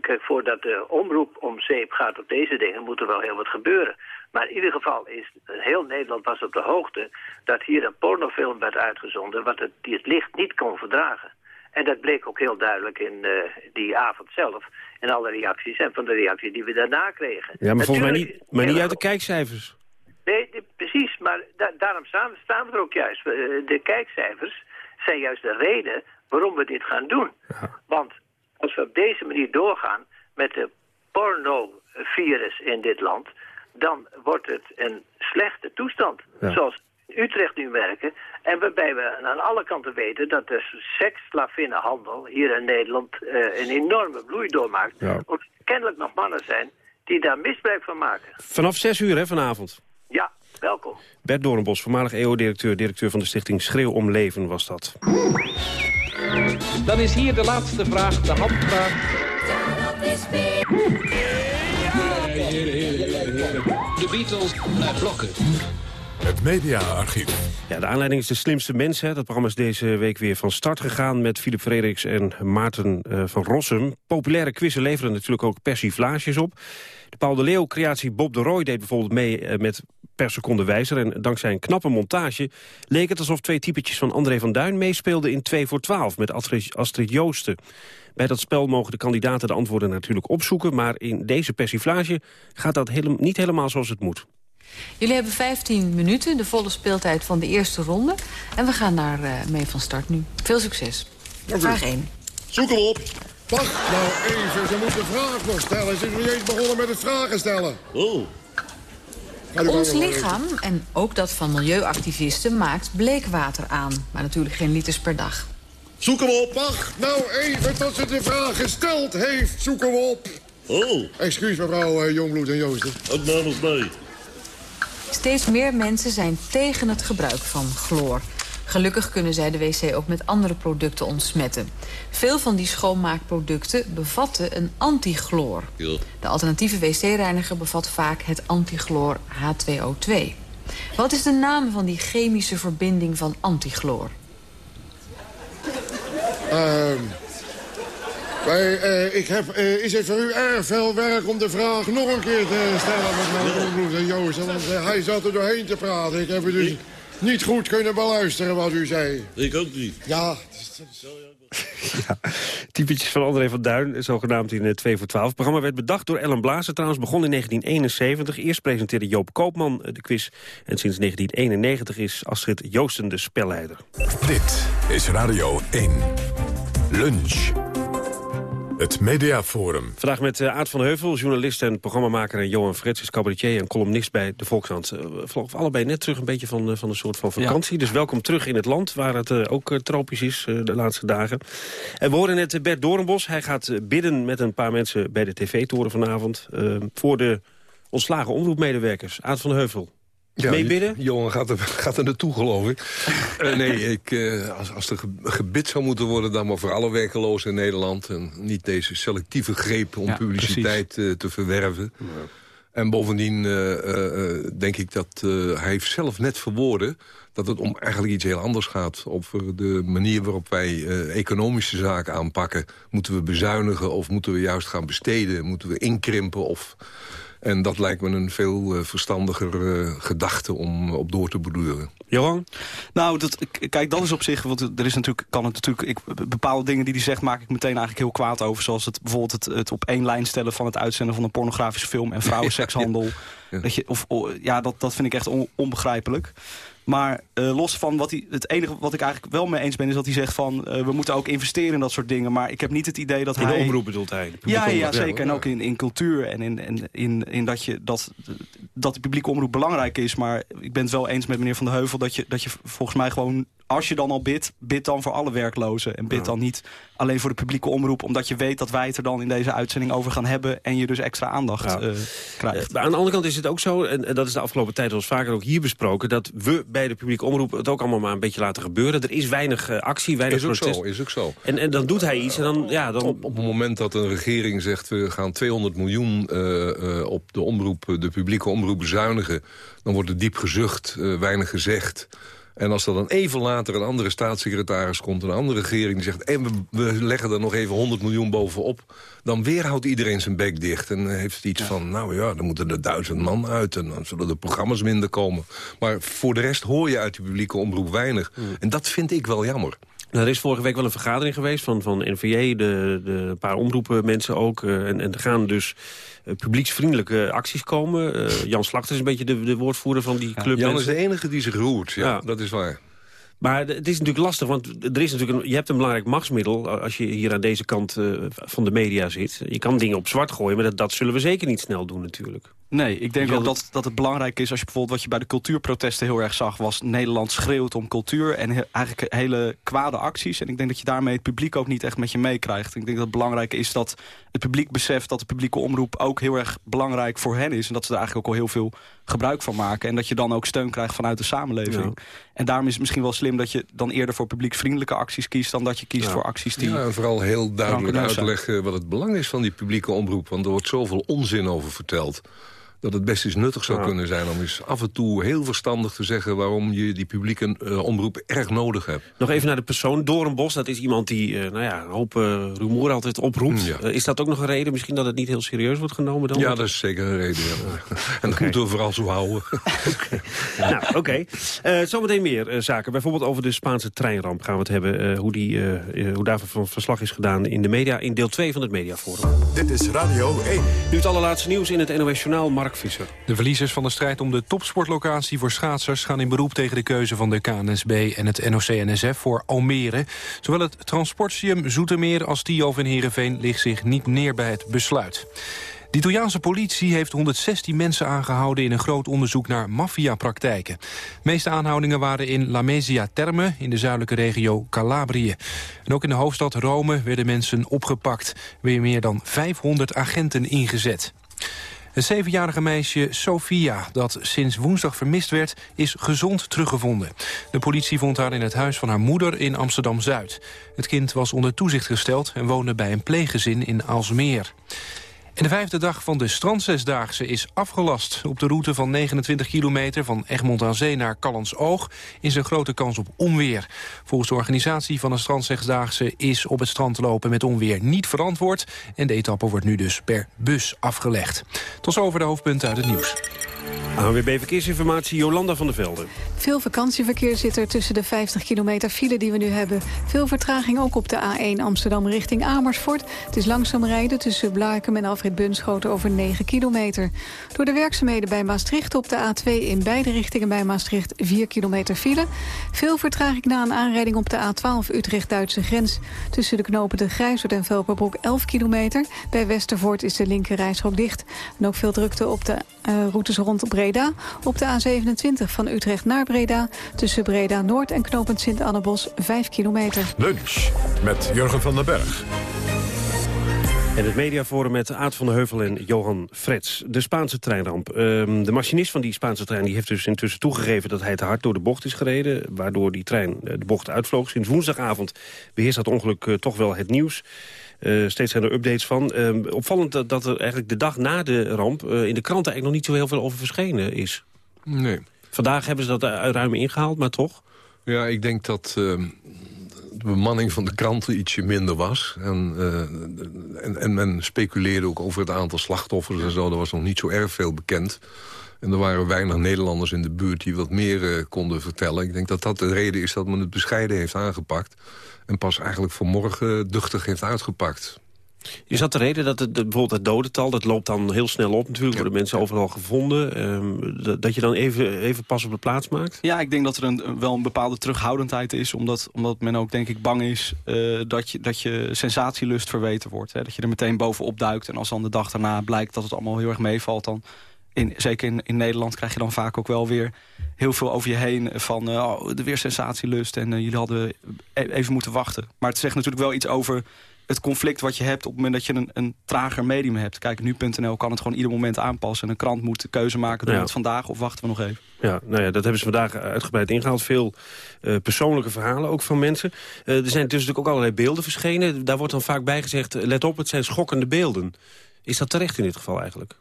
Speaker 28: kijk, voordat de omroep om zeep gaat op deze dingen... moet er wel heel wat gebeuren. Maar in ieder geval is heel Nederland was op de hoogte... dat hier een pornofilm werd uitgezonden... wat het, die het licht niet kon verdragen. En dat bleek ook heel duidelijk in uh, die avond zelf. In alle reacties en van de reacties die we daarna kregen.
Speaker 2: Ja, maar volgens mij niet, maar niet uit de kijkcijfers.
Speaker 28: Nee, de, precies. Maar da daarom staan, staan we er ook juist. Uh, de kijkcijfers zijn juist de reden waarom we dit gaan doen. Ja. Want als we op deze manier doorgaan met de pornovirus in dit land... dan wordt het een slechte toestand. Ja. Zoals Utrecht nu werken. En waarbij we aan alle kanten weten dat de seksslavinnenhandel hier in Nederland uh, een enorme bloei doormaakt. Ja. Omdat er kennelijk nog mannen zijn die daar misbruik van maken.
Speaker 2: Vanaf zes uur hè, vanavond?
Speaker 28: Ja, welkom.
Speaker 2: Bert Doornbos, voormalig EO-directeur, directeur van de stichting Schreeuw om Leven was dat.
Speaker 29: Dan is hier de laatste vraag, de handvraag. De Beatles naar blokken.
Speaker 1: Het mediaarchief.
Speaker 2: Ja, de aanleiding is de slimste mensen. Dat programma is deze week weer van start gegaan... met Philip Frederiks en Maarten uh, van Rossum. Populaire quizzen leveren natuurlijk ook persiflages op. De Paul de Leeuw-creatie Bob de Roy deed bijvoorbeeld mee uh, met per seconde wijzer. En dankzij een knappe montage leek het alsof twee typetjes van André van Duin meespeelden in 2 voor 12 met Astrid, Joosten. Bij dat spel mogen de kandidaten de antwoorden natuurlijk opzoeken... maar in deze persiflage gaat dat niet helemaal zoals het moet.
Speaker 30: Jullie hebben 15 minuten, de volle speeltijd van de eerste ronde. En we gaan naar uh, mee van start nu. Veel succes. Vraag 1.
Speaker 31: Zoek hem op. Wacht nou even, ze moeten vragen nog stellen. Ze is nog niet eens begonnen met het vragen stellen. Oh.
Speaker 30: Ons lichaam, en ook dat van milieuactivisten, maakt bleekwater aan. Maar natuurlijk geen liters per dag.
Speaker 31: Zoek hem op. Wacht nou even tot ze de vraag gesteld heeft. Zoek hem op. Oh. Excuus mevrouw uh, Jongbloed en Joosten. Het nog mee.
Speaker 30: Steeds meer mensen zijn tegen het gebruik van chloor. Gelukkig kunnen zij de wc ook met andere producten ontsmetten. Veel van die schoonmaakproducten bevatten een antichloor. De alternatieve wc-reiniger bevat vaak het antichloor H2O2. Wat is de naam van die chemische verbinding van antichloor?
Speaker 31: Uh, wij, uh, ik heb, uh, is het voor u erg veel werk om de vraag nog een keer te stellen, mevrouw Onbloed en Joost? Want uh, hij zat er doorheen te praten. Ik heb u dus niet goed kunnen beluisteren wat u zei. Ik ook niet. Ja. (laughs)
Speaker 2: ja, typetjes van André van Duin, zogenaamd in 2 voor 12. Het programma werd bedacht door Ellen Blazer, trouwens begon in 1971. Eerst presenteerde Joop Koopman de quiz. En sinds 1991 is Astrid Joosten de spelleider.
Speaker 1: Dit is Radio 1. Lunch. Het Mediaforum.
Speaker 2: Vandaag met uh, Aad van Heuvel, journalist en programmamaker... en Johan Frets is cabaretier en columnist bij de Volkskrant. Uh, allebei net terug een beetje van, uh, van een soort van vakantie. Ja. Dus welkom terug in het land, waar het ook tropisch is de laatste dagen. En we horen net Bert Doornbos. Hij gaat bidden met een paar mensen bij de tv-toren vanavond... voor de ontslagen omroepmedewerkers. Aad van Heuvel. Ja, Meebidden?
Speaker 32: Johan gaat er, gaat er naartoe, geloof ik. uh, nee, (laughs) ik, uh, als, als er gebid zou moeten worden... dan maar voor alle werkelozen in Nederland. En niet deze selectieve greep om ja, publiciteit uh, te verwerven. Ja. En bovendien denk ik dat hij heeft zelf net verwoorden... dat het om eigenlijk iets heel anders gaat. Over de manier waarop wij economische zaken aanpakken. Moeten we bezuinigen of moeten we juist gaan besteden? Moeten we inkrimpen of... En dat lijkt me een veel uh, verstandiger uh, gedachte om op door te bedoelen.
Speaker 2: Johan?
Speaker 15: Nou, dat, kijk, dat is op zich, want er is natuurlijk, kan het natuurlijk, ik, bepaalde dingen die hij zegt maak ik meteen eigenlijk heel kwaad over. Zoals het bijvoorbeeld het, het op één lijn stellen van het uitzenden van een pornografische film en vrouwensekshandel. (laughs) ja. Dat je, of, ja, dat, dat vind ik echt on, onbegrijpelijk. Maar uh, los van wat hij, het enige wat ik eigenlijk wel mee eens ben... is dat hij zegt van, uh, we moeten ook investeren in dat soort dingen. Maar ik heb niet het idee dat
Speaker 2: in
Speaker 15: hij...
Speaker 2: In de omroep bedoelt hij?
Speaker 15: Ja, ja, zeker. En ook in, in cultuur en in, in, in, in dat, je, dat, dat de publieke omroep belangrijk is. Maar ik ben het wel eens met meneer Van der Heuvel... dat je, dat je volgens mij gewoon als je dan al bidt, bid dan voor alle werklozen. En bid ja. dan niet alleen voor de publieke omroep... omdat je weet dat wij het er dan in deze uitzending over gaan hebben... en je dus extra aandacht ja. uh, krijgt.
Speaker 2: Maar aan de andere kant is het ook zo, en, en dat is de afgelopen tijd... al vaker ook hier besproken... dat we bij de publieke omroep het ook allemaal maar een beetje laten gebeuren. Er is weinig uh, actie, weinig
Speaker 32: is ook. Zo, is ook zo.
Speaker 2: En, en dan doet hij iets en dan... Ja, dan...
Speaker 32: Op, op het moment dat een regering zegt... we gaan 200 miljoen uh, op de, omroep, de publieke omroep bezuinigen... dan wordt er diep gezucht, weinig gezegd... En als er dan even later een andere staatssecretaris komt... een andere regering die zegt... en we, we leggen er nog even 100 miljoen bovenop... dan weer houdt iedereen zijn bek dicht. En heeft iets ja. van, nou ja, dan moeten er duizend man uit... en dan zullen de programma's minder komen. Maar voor de rest hoor je uit de publieke omroep weinig. Mm. En dat vind ik wel jammer.
Speaker 2: Nou, er is vorige week wel een vergadering geweest van, van NVJ, de, de paar omroepen mensen ook. Uh, en, en er gaan dus uh, publieksvriendelijke acties komen. Uh, Jan Slachter is een beetje de, de woordvoerder van die club.
Speaker 32: Ja, Jan is de enige die zich roert, ja, ja. dat is waar.
Speaker 2: Maar het is natuurlijk lastig, want er is natuurlijk een, je hebt een belangrijk machtsmiddel... als je hier aan deze kant van de media zit. Je kan dingen op zwart gooien, maar dat, dat zullen we zeker niet snel doen natuurlijk.
Speaker 15: Nee, ik denk ook dat, dat het belangrijk is... als je bijvoorbeeld wat je bij de cultuurprotesten heel erg zag... was Nederland schreeuwt om cultuur en he, eigenlijk hele kwade acties. En ik denk dat je daarmee het publiek ook niet echt met je meekrijgt. Ik denk dat het belangrijk is dat het publiek beseft... dat de publieke omroep ook heel erg belangrijk voor hen is. En dat ze er eigenlijk ook al heel veel gebruik van maken. En dat je dan ook steun krijgt vanuit de samenleving. Ja. En daarom is het misschien wel slim dat je dan eerder voor publiekvriendelijke acties kiest... dan dat je kiest
Speaker 32: ja.
Speaker 15: voor acties die...
Speaker 32: Ja, en vooral heel duidelijk uitleggen wat het belang is van die publieke omroep. Want er wordt zoveel onzin over verteld dat het best eens nuttig zou
Speaker 2: Ja.
Speaker 32: kunnen zijn... om eens af en toe heel verstandig te zeggen... waarom je die publieke eh, omroep erg nodig hebt.
Speaker 2: Nog even naar de persoon. Doornbos, dat is iemand die eh, nou ja, een hoop eh, rumoer altijd oproept.
Speaker 32: Ja.
Speaker 2: Is dat ook nog een reden misschien dat het niet heel serieus wordt genomen dan?
Speaker 32: Ja, dat is zeker een reden. ja. En dat moeten we vooral zo houden. (laughs)
Speaker 2: Nou, oké. Eh, zometeen meer zaken. Bijvoorbeeld over de Spaanse treinramp gaan we het hebben. eh, hoe, die, hoe daarvan verslag is gedaan in de media. In deel 2 van het Mediaforum.
Speaker 1: Dit is Radio 1.
Speaker 2: Nu het allerlaatste nieuws in het NOS Journaal. Mark
Speaker 3: De verliezers van de strijd om de topsportlocatie voor schaatsers... gaan in beroep tegen de keuze van de KNSB en het NOC-NSF voor Almere. Zowel het transportium Zoetermeer als Tialf in Heerenveen... ligt zich niet neer bij het besluit. De Italiaanse politie heeft 116 mensen aangehouden... in een groot onderzoek naar maffiapraktijken. De meeste aanhoudingen waren in Lamezia Terme... in de zuidelijke regio Calabrië. En ook in de hoofdstad Rome werden mensen opgepakt. Weer meer dan 500 agenten ingezet. Het zevenjarige meisje Sofia, dat sinds woensdag vermist werd, is gezond teruggevonden. De politie vond haar in het huis van haar moeder in Amsterdam-Zuid. Het kind was onder toezicht gesteld en woonde bij een pleeggezin in Aalsmeer. En de vijfde dag van de Strandzesdaagse is afgelast. Op de route van 29 kilometer van Egmond aan Zee naar Callensoog... is er grote kans op onweer. Volgens de organisatie van de Strandzesdaagse is op het strand lopen met onweer niet verantwoord. En de etappe wordt nu dus per bus afgelegd. Tot zover de hoofdpunten uit het nieuws.
Speaker 2: ANWB Verkeersinformatie, Jolanda van der Velde.
Speaker 14: Veel vakantieverkeer zit er tussen de 50 kilometer file die we nu hebben. Veel vertraging ook op de A1 Amsterdam richting Amersfoort. Het is langzaam rijden tussen Blaakem en Alfred Bunschoten over 9 kilometer. Door de werkzaamheden bij Maastricht op de A2 in beide richtingen bij Maastricht 4 kilometer file. Veel vertraging na een aanrijding op de A12 Utrecht-Duitse grens. Tussen de knopen de Grijshoort en Velperbroek 11 kilometer. Bij Westervoort is de linker reishok dicht. En ook veel drukte op de eh, routes rond Breda. Op de A27 van Utrecht naar Breda. Tussen Breda Noord en knooppunt Sint-Annebos 5 kilometer.
Speaker 1: Lunch met Jurgen van den Berg.
Speaker 2: En het mediaforum met Aad van der Heuvel en Johan Frets. De Spaanse treinramp. Ehm, de machinist van die Spaanse trein die heeft dus intussen toegegeven... dat hij te hard door de bocht is gereden... waardoor die trein eh, de bocht uitvloog. Sinds woensdagavond beheerst dat ongeluk eh, toch wel het nieuws. Eh, steeds zijn er updates van. Ehm, opvallend dat, dat er eigenlijk de dag na de ramp... in de kranten eigenlijk nog niet zo heel veel over verschenen is.
Speaker 32: Nee.
Speaker 2: Vandaag hebben ze dat ruim ingehaald, maar toch?
Speaker 32: Ja, ik denk dat ehm, de bemanning van de kranten ietsje minder was. En, eh, en, en men speculeerde ook over het aantal slachtoffers en zo. Er was nog niet zo erg veel bekend. En er waren weinig Nederlanders in de buurt die wat meer eh, konden vertellen. Ik denk dat dat de reden is dat men het bescheiden heeft aangepakt. En pas eigenlijk vanmorgen duchtig heeft uitgepakt.
Speaker 2: Is dat de reden dat het, bijvoorbeeld het dodental... dat loopt dan heel snel op natuurlijk, worden mensen overal gevonden... ehm, dat, je dan even, even pas op de plaats maakt?
Speaker 15: Ja, ik denk dat er een, wel een bepaalde terughoudendheid is. Omdat, omdat men ook denk ik bang is eh, dat, je, dat je sensatielust verweten wordt. Hè? Dat je er meteen bovenop duikt. En als dan de dag daarna blijkt dat het allemaal heel erg meevalt... dan in, zeker in, in Nederland krijg je dan vaak ook wel weer heel veel over je heen... van eh, oh, de weer sensatielust en eh, jullie hadden e- even moeten wachten. Maar het zegt natuurlijk wel iets over het conflict wat je hebt... op het moment dat je een, een trager medium hebt. Kijk, nu.nl kan het gewoon ieder moment aanpassen. En een krant moet de keuze maken, doen we het vandaag of wachten we nog even.
Speaker 2: Ja, nou ja, dat hebben ze vandaag uitgebreid ingehaald. Veel eh, persoonlijke verhalen ook van mensen. Eh, er zijn dus natuurlijk ook allerlei beelden verschenen. Daar wordt dan vaak bij gezegd, eh, let op, het zijn schokkende beelden. Is dat terecht in dit geval eigenlijk?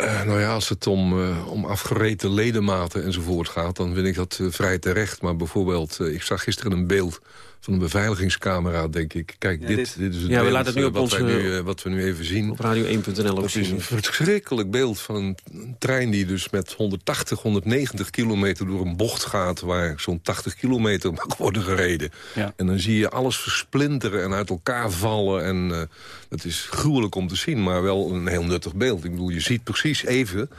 Speaker 32: Eh, nou ja, als het om, eh, om afgereten ledematen enzovoort gaat... dan vind ik dat vrij terecht. Maar bijvoorbeeld, ik zag gisteren een beeld van een beveiligingscamera, denk ik. Kijk,
Speaker 2: Ja,
Speaker 32: dit,
Speaker 2: dit-
Speaker 32: dit, is het
Speaker 2: Ja, we laten het nu op
Speaker 32: wat,
Speaker 2: onze-
Speaker 32: nu, eh, wat we nu even zien.
Speaker 2: Op radio1.nl ook
Speaker 32: Dat is
Speaker 2: zien.
Speaker 32: een verschrikkelijk beeld van een, een trein die dus met 180, 190 kilometer door een bocht gaat... waar zo'n 80 kilometer mag worden gereden.
Speaker 15: Ja.
Speaker 32: En dan zie je alles versplinteren en uit elkaar vallen. En eh het is gruwelijk om te zien, maar wel een heel nuttig beeld. Ik bedoel, je ziet precies even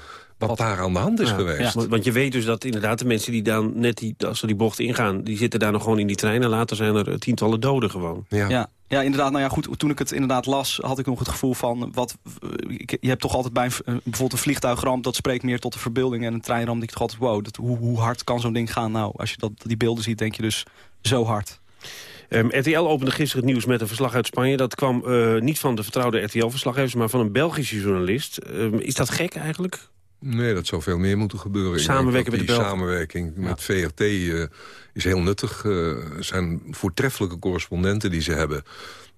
Speaker 32: wat daar aan de hand is
Speaker 2: Ja,
Speaker 32: geweest.
Speaker 2: Want, want je weet dus dat inderdaad de mensen die dan net die, als ze die bocht ingaan... die zitten daar nog gewoon in die trein en later zijn er eh, tientallen doden gewoon.
Speaker 15: Ja. Ja, inderdaad. Nou ja, goed. Toen ik het inderdaad las, had ik nog het gevoel van... Wat, ik- je hebt toch altijd bij een, v- bijvoorbeeld een vliegtuigramp... dat spreekt meer tot de verbeelding. En een treinramp denk ik toch altijd... wow, dat, hoe, hoe hard kan zo'n ding gaan? Nou, als je dat, die beelden ziet, denk je dus zo hard.
Speaker 2: Ehm, RTL opende gisteren het nieuws met een verslag uit Spanje. Dat kwam eh, niet van de vertrouwde RTL-verslaggevers... maar van een Belgische journalist. Ehm, is dat gek eigenlijk?
Speaker 32: Nee, dat zou veel meer moeten gebeuren.
Speaker 2: Samenwerken met de Belgen.
Speaker 32: samenwerking met VRT eh, is heel nuttig. Eh, Er zijn voortreffelijke correspondenten die ze hebben.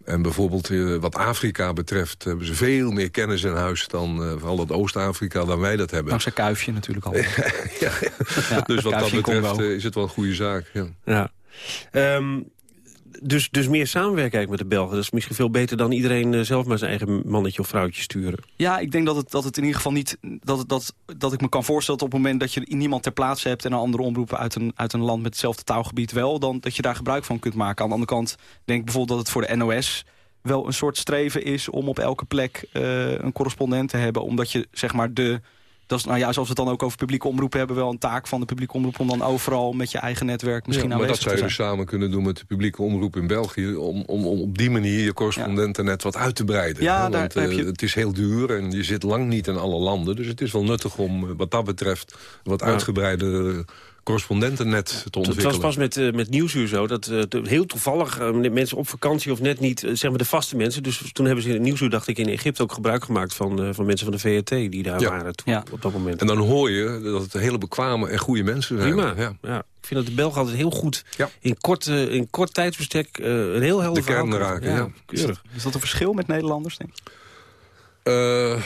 Speaker 32: En bijvoorbeeld eh, wat Afrika betreft hebben ze veel meer kennis in huis... dan eh, vooral dat Oost-Afrika dan wij dat hebben.
Speaker 15: Dankzij Kuifje natuurlijk al. (laughs)
Speaker 32: dus wat dat betreft is het wel een goede zaak. Ja.
Speaker 2: Ja. Dus, dus meer samenwerken eigenlijk met de Belgen. Dat is misschien veel beter dan iedereen eh, zelf maar zijn eigen mannetje of vrouwtje sturen.
Speaker 15: Ja, ik denk dat het, dat het in ieder geval niet... Dat, dat, dat ik me kan voorstellen dat op het moment dat je niemand ter plaatse hebt... en een andere omroep uit een, uit een land met hetzelfde taalgebied wel... dan dat je daar gebruik van kunt maken. Aan de andere kant denk ik bijvoorbeeld dat het voor de NOS wel een soort streven is... om op elke plek eh, een correspondent te hebben. Omdat je zeg maar de... Dat is, nou ja, zoals we het dan ook over publieke omroepen hebben... wel een taak van de publieke omroep om dan overal met je eigen netwerk misschien
Speaker 32: Ja, maar dat
Speaker 15: aanwezig
Speaker 32: zou
Speaker 15: te
Speaker 32: je
Speaker 15: zijn.
Speaker 32: dus samen kunnen doen met de publieke omroep in België... om, om, om op die manier je correspondenten net wat uit te breiden.
Speaker 15: Ja,
Speaker 32: hè,
Speaker 15: daar
Speaker 32: Want
Speaker 15: heb
Speaker 32: eh,
Speaker 15: je-
Speaker 32: het is heel duur en je zit lang niet in alle landen. Dus het is wel nuttig om eh, wat dat betreft... wat
Speaker 2: Ja.
Speaker 32: uitgebreide correspondentennet te
Speaker 2: Het
Speaker 32: ontwikkelen.
Speaker 2: was pas met, eh, met Nieuwsuur zo, dat eh, heel toevallig eh, mensen op vakantie of net niet, zeg maar de vaste mensen. Dus toen hebben ze in Nieuwsuur, dacht ik, in Egypte ook gebruik gemaakt van, van mensen van de VRT die daar
Speaker 32: Ja.
Speaker 2: waren toen, op dat moment.
Speaker 32: En dan hoor je dat het hele bekwame en goede mensen zijn.
Speaker 2: Prima.
Speaker 32: Ja.
Speaker 2: Ja. Ik vind dat de Belgen altijd heel goed in, kort, in kort tijdsbestek een heel helder
Speaker 32: De kern raken, ja.
Speaker 2: keurig.
Speaker 15: Is dat een verschil met Nederlanders, denk ik?
Speaker 32: Eh,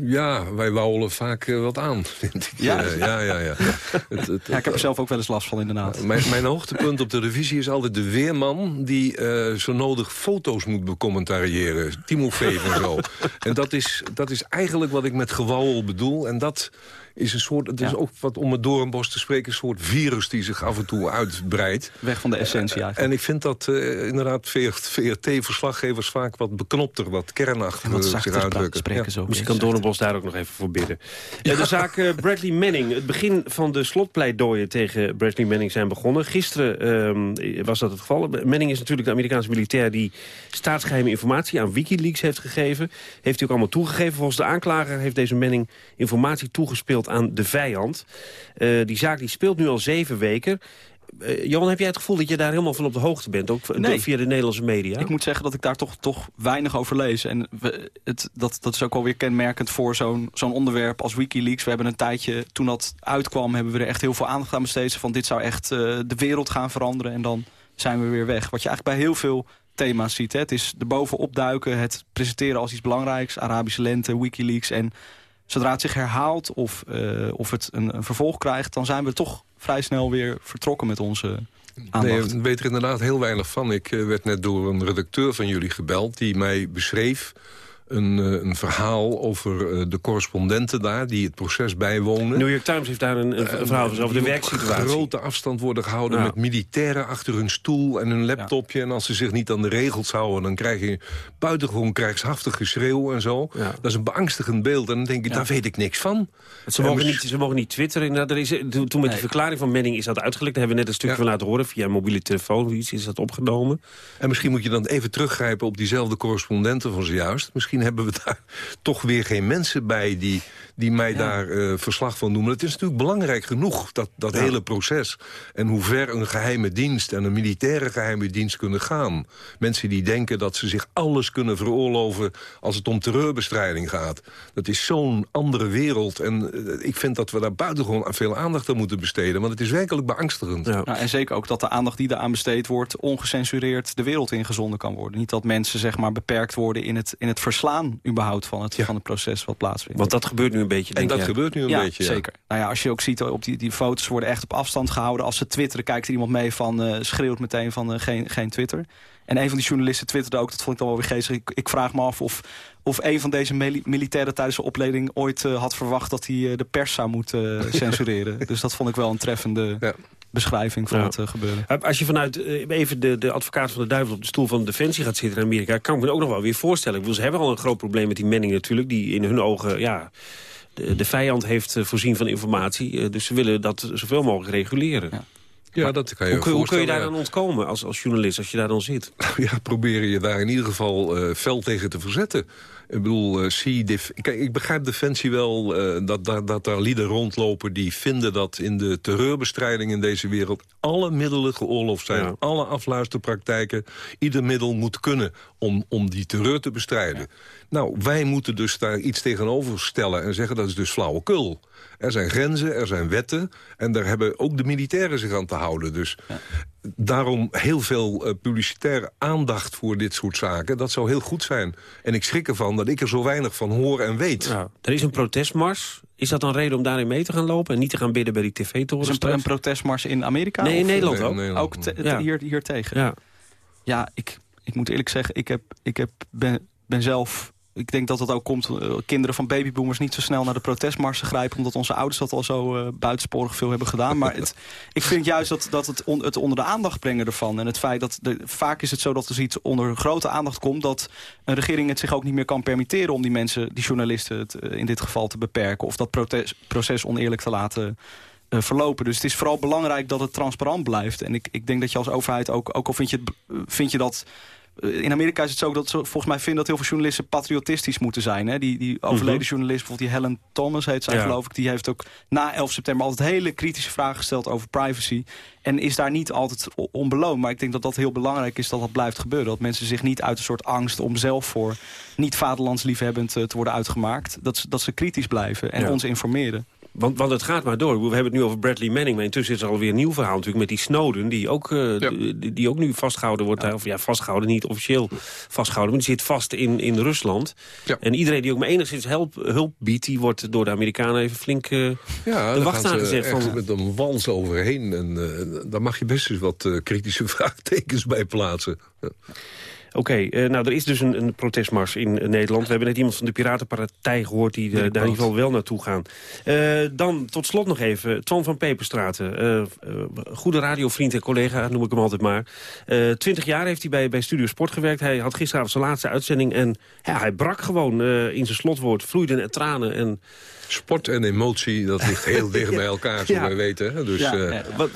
Speaker 32: ja, wij wouwen vaak eh, wat aan, (laughs) vind ik.
Speaker 15: Ja?
Speaker 32: Eh, ja, ja, ja. (laughs) Het- het-
Speaker 15: Ja, ik heb er zelf ook wel eens last van, inderdaad.
Speaker 32: Mijn, mijn hoogtepunt op televisie is altijd de weerman... die eh, zo nodig foto's moet becommentariëren. Timo Veef en zo. (laughs) En dat is, dat is eigenlijk wat ik met gewauwel bedoel. En dat is een soort... Het is ook wat om het doornbos te spreken... een soort virus die zich af en toe uitbreidt.
Speaker 15: Weg van de essentie eigenlijk.
Speaker 32: En ik vind dat eh, inderdaad VRT-verslaggevers vaak wat beknopter... wat kernachtig
Speaker 2: wat
Speaker 32: zich
Speaker 2: zachter spra-
Speaker 32: uitdrukken.
Speaker 2: spreken ze ook. Misschien kan Doornbos daar ook nog even voor bidden. Eh, De zaak eh, Bradley Manning. Het begin van de slotpleidooien tegen Bradley Manning zijn begonnen. Gisteren ehm, was dat het geval. Manning is natuurlijk de Amerikaanse militair... die staatsgeheime informatie aan Wikileaks heeft gegeven. Heeft hij ook allemaal toegegeven. Volgens de aanklager heeft deze Manning informatie toegespeeld aan de vijand. Eh, die zaak die speelt nu al zeven weken. Eh, Johan, heb jij het gevoel dat je daar helemaal van op de hoogte bent? Ook
Speaker 15: Nee.
Speaker 2: via de Nederlandse media?
Speaker 15: Ik moet zeggen dat ik daar toch, toch weinig over lees. En we, het, dat, dat is ook alweer kenmerkend voor zo'n zo'n onderwerp als Wikileaks. We hebben een tijdje, toen dat uitkwam, hebben we er echt heel veel aandacht aan besteed. Van dit zou echt eh, de wereld gaan veranderen en dan zijn we weer weg. Wat je eigenlijk bij heel veel thema's ziet. Hè. Het is erbovenop duiken, het presenteren als iets belangrijks. Arabische lente, Wikileaks. En zodra het zich herhaalt of, eh, of het een, vervolg krijgt... dan zijn we toch vrij snel weer vertrokken met onze aandacht.
Speaker 32: Weet er inderdaad heel weinig van. Ik eh, werd net door een redacteur van jullie gebeld... die mij beschreef een, eh, een verhaal over eh, de correspondenten daar... die het proces bijwonen.
Speaker 2: New York Times heeft daar een, een verhaal over de
Speaker 32: Die op
Speaker 2: werksituatie.
Speaker 32: grote afstand worden gehouden
Speaker 2: Ja.
Speaker 32: met militairen achter hun stoel en hun laptopje. En als ze zich niet aan de regels houden... dan krijg je buitengewoon krijgshaftig geschreeuw en zo. Dat is een beangstigend beeld. En dan denk ik, daar weet ik niks van.
Speaker 2: Ze
Speaker 32: En
Speaker 2: mogen, niet, ze mogen niet twitteren. Er is, toen met die verklaring van Manning is dat uitgelekt. Daar hebben we net een stukje van laten horen. Via een mobiele telefoon of iets is dat opgenomen.
Speaker 32: En misschien moet je dan even teruggrijpen op diezelfde correspondenten van zojuist. Misschien hebben we daar (laughs) toch weer geen mensen bij die, die mij daar eh, verslag van doen. Maar het is natuurlijk belangrijk genoeg, dat, dat
Speaker 2: Ja.
Speaker 32: hele proces. En hoe ver een geheime dienst en een militaire geheime dienst kunnen gaan. Mensen die denken dat ze zich alles kunnen veroorloven als het om terreurbestrijding gaat. Dat is zo'n andere wereld. En eh, ik vind dat we daar buitengewoon veel aandacht aan moeten besteden. Want het is werkelijk beangstigend.
Speaker 15: Nou, en zeker ook dat de aandacht die eraan besteed wordt... ongecensureerd de wereld ingezonden kan worden. Niet dat mensen zeg maar, beperkt worden in het, in het verslaan überhaupt van het, van het proces wat plaatsvindt.
Speaker 2: Want dat gebeurt nu een beetje,
Speaker 32: En
Speaker 2: denk
Speaker 32: dat gebeurt nu een
Speaker 15: ja,
Speaker 32: beetje, ja.
Speaker 15: zeker. Nou ja, als je ook ziet op die, die foto's worden echt op afstand gehouden. Als ze twitteren, kijkt er iemand mee van eh, schreeuwt meteen van eh, geen, geen Twitter. En een van die journalisten twitterde ook, dat vond ik dan wel weer geestig. Ik, ik vraag me af of, of een van deze mili- militairen tijdens de opleiding ooit eh, had verwacht dat hij eh, de pers zou moeten (laughs) censureren. dus dat vond ik wel een treffende beschrijving van
Speaker 2: Ja.
Speaker 15: het gebeuren.
Speaker 2: Als je vanuit even de, de advocaat van de duivel op de stoel van Defensie gaat zitten in Amerika... kan ik me ook nog wel weer voorstellen. Ik bedoel, ze hebben al een groot probleem met die Manning natuurlijk... die in hun ogen ja, de, de vijand heeft eh, voorzien van informatie. eh, dus ze willen dat zoveel mogelijk reguleren.
Speaker 32: Ja, dat kan je
Speaker 2: hoe, kun- hoe kun je daar dan ontkomen als, als journalist, als je daar dan zit? (laughs)
Speaker 32: ja, proberen je daar in ieder geval eh fel tegen te verzetten. Ik bedoel, eh, zie Kijk, ik begrijp Defensie wel eh, dat, dat, dat daar lieden rondlopen... die vinden dat in de terreurbestrijding in deze wereld... alle middelen geoorloofd zijn, alle afluisterpraktijken... ieder middel moet kunnen om, om die terreur te bestrijden. Nou, wij moeten dus daar iets tegenover stellen en zeggen... dat is dus flauwekul. Er zijn grenzen, er zijn wetten. En daar hebben ook de militairen zich aan te houden. Dus daarom heel veel uh, publicitaire aandacht voor dit soort zaken. Dat zou heel goed zijn. En ik schrik ervan dat ik er zo weinig van hoor en weet.
Speaker 2: Ja, er is een protestmars. Is dat dan reden om daarin mee te gaan lopen... en niet te gaan bidden bij die tv-toren?
Speaker 15: Is er een protestmars in Amerika?
Speaker 2: Nee, in Nederland
Speaker 32: Nee,
Speaker 2: ook.
Speaker 32: in Nederland.
Speaker 15: Ook te-
Speaker 2: Ja.
Speaker 15: hier, hier tegen?
Speaker 2: Ja.
Speaker 15: Ja, ik, ik moet eerlijk zeggen, ik, heb, ik heb, ben, ben zelf... Ik denk dat dat ook komt, eh, kinderen van babyboomers niet zo snel naar de protestmarsen grijpen... omdat onze ouders dat al zo eh, buitensporig veel hebben gedaan. Maar het, (laughs) ik vind juist dat, dat het, on- het onder de aandacht brengen ervan... en het feit dat, de, vaak is het zo dat er iets onder grote aandacht komt... dat een regering het zich ook niet meer kan permitteren... om die mensen, die journalisten het, eh, in dit geval te beperken... of dat proces oneerlijk te laten verlopen. Dus het is vooral belangrijk dat het transparant blijft. En ik, ik denk dat je als overheid ook, ook al vind je, het, vind je dat... eh, In Amerika is het zo dat ze volgens mij vinden dat heel veel journalisten patriotistisch moeten zijn. Hè? Die, die overleden
Speaker 2: Mhm.
Speaker 15: journalist, bijvoorbeeld die Helen Thomas heet zij
Speaker 2: Ja.
Speaker 15: geloof ik... die heeft ook na 11 september altijd hele kritische vragen gesteld over privacy. En is daar niet altijd onbeloond. Maar ik denk dat dat heel belangrijk is dat dat blijft gebeuren. Dat mensen zich niet uit een soort angst om zelf voor niet vaderlandsliefhebbend eh, te worden uitgemaakt... dat ze, dat ze kritisch blijven en
Speaker 2: Ja.
Speaker 15: ons informeren.
Speaker 2: Want, want het gaat maar door. We hebben het nu over Bradley Manning. Maar intussen is er alweer een nieuw verhaal natuurlijk met die Snowden... die ook, eh, die, die ook nu vastgehouden wordt. Of ja, vastgehouden, niet officieel vastgehouden. Maar die zit vast in, in Rusland. En iedereen die ook maar enigszins help, hulp biedt... die wordt door de Amerikanen even flink
Speaker 32: Ja,
Speaker 2: de wacht
Speaker 32: gaan ze
Speaker 2: aangezet.
Speaker 32: echt
Speaker 2: Van,
Speaker 32: met een wals overheen. En eh, daar mag je best eens wat kritische (laughs) vraagtekens bij plaatsen.
Speaker 2: Oké, eh, nou er is dus een, een protestmars in eh, Nederland. We hebben net iemand van de Piratenpartij gehoord... die eh, daar in ieder geval wel naartoe gaan. Eh, dan tot slot nog even, Twan van Peperstraten. goede radiovriend en collega, noem ik hem altijd maar. Eh, Twintig jaar heeft hij bij, bij Studio Sport gewerkt. Hij had gisteravond zijn laatste uitzending... en ja, hij brak gewoon eh, in zijn slotwoord. Vloeiden er tranen en...
Speaker 32: Sport en emotie, dat ligt heel dicht bij elkaar, (laughs) zoals
Speaker 2: Ja.
Speaker 32: wij weten. Dus,
Speaker 15: Ja,
Speaker 32: eh,
Speaker 15: ja.
Speaker 2: Wat,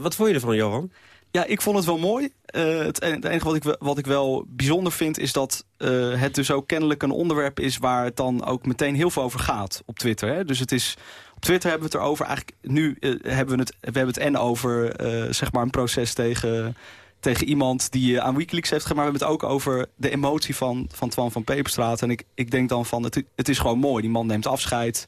Speaker 2: wat vond je ervan, Johan?
Speaker 15: Ja, ik vond het wel mooi. Eh, het, en- het enige wat ik, wat ik wel bijzonder vind... is dat eh, het dus ook kennelijk een onderwerp is... waar het dan ook meteen heel veel over gaat op Twitter. Hè? Dus het is... Op Twitter hebben we het erover. Eigenlijk nu eh, hebben we het, we hebben het en over zeg maar een proces tegen, tegen iemand die aan Wikileaks heeft gemaakt. Maar we hebben het ook over de emotie van, van Twan van Peperstraat. En ik, ik denk dan van, het, het is gewoon mooi. Die man neemt afscheid.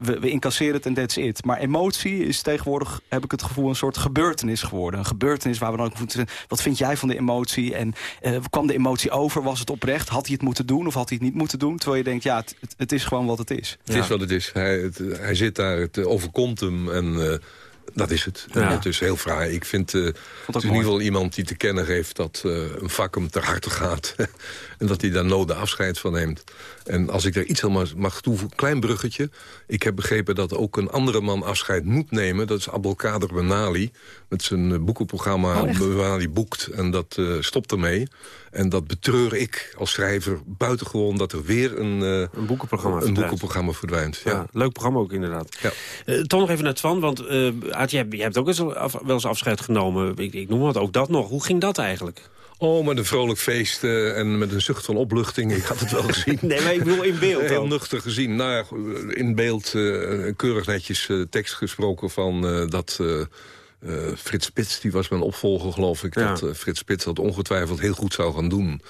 Speaker 15: We, we incasseren het en that's it. Maar emotie is tegenwoordig, heb ik het gevoel, een soort gebeurtenis geworden. Een gebeurtenis waar we dan ook moeten... Wat vind jij van de emotie? En eh, kwam de emotie over? Was het oprecht? Had hij het moeten doen of had hij het niet moeten doen? Terwijl je denkt, ja, het, het, het is gewoon wat het is.
Speaker 32: Het is wat het is. Hij, het- hij zit daar, het overkomt hem en eh, dat is het. En
Speaker 15: Ja.
Speaker 32: dat is heel fraai. Ik vind eh, het in ieder geval iemand die te kennen geeft dat eh, een vak hem ter harte gaat. (laughs) en dat hij daar noden afscheid van neemt. En als ik daar iets aan mag- toevoegen, klein bruggetje. Ik heb begrepen dat ook een andere man afscheid moet nemen. Dat is Abdelkader Benali. Met zijn eh, boekenprogramma
Speaker 15: Oh?
Speaker 32: Benali Boekt. En dat eh, stopt ermee. En dat betreur ik als schrijver buitengewoon dat er weer een, eh,
Speaker 2: Een boekenprogramma
Speaker 32: een
Speaker 2: verdwijnt.
Speaker 32: boekenprogramma verdwijnt. Ja.
Speaker 2: Ja, leuk programma ook inderdaad.
Speaker 32: Ja.
Speaker 2: Eh, toch nog even naar Twan, want eh Aad, jij, jij hebt ook eens af- wel eens afscheid genomen. Ik, ik noem wat, ook dat nog. Hoe ging dat eigenlijk?
Speaker 32: Oh, met een vrolijk feest eh, en met een zucht van opluchting. Ik had het wel (laughs) gezien.
Speaker 2: Nee, maar ik bedoel in beeld
Speaker 32: Heel nuchter gezien. Nou ja, in beeld eh, keurig netjes eh, tekst gesproken van eh, dat... eh, eh, Frits Spits, die was mijn opvolger, geloof ik.
Speaker 2: Ja.
Speaker 32: Dat Frits Spits dat ongetwijfeld heel goed zou gaan doen.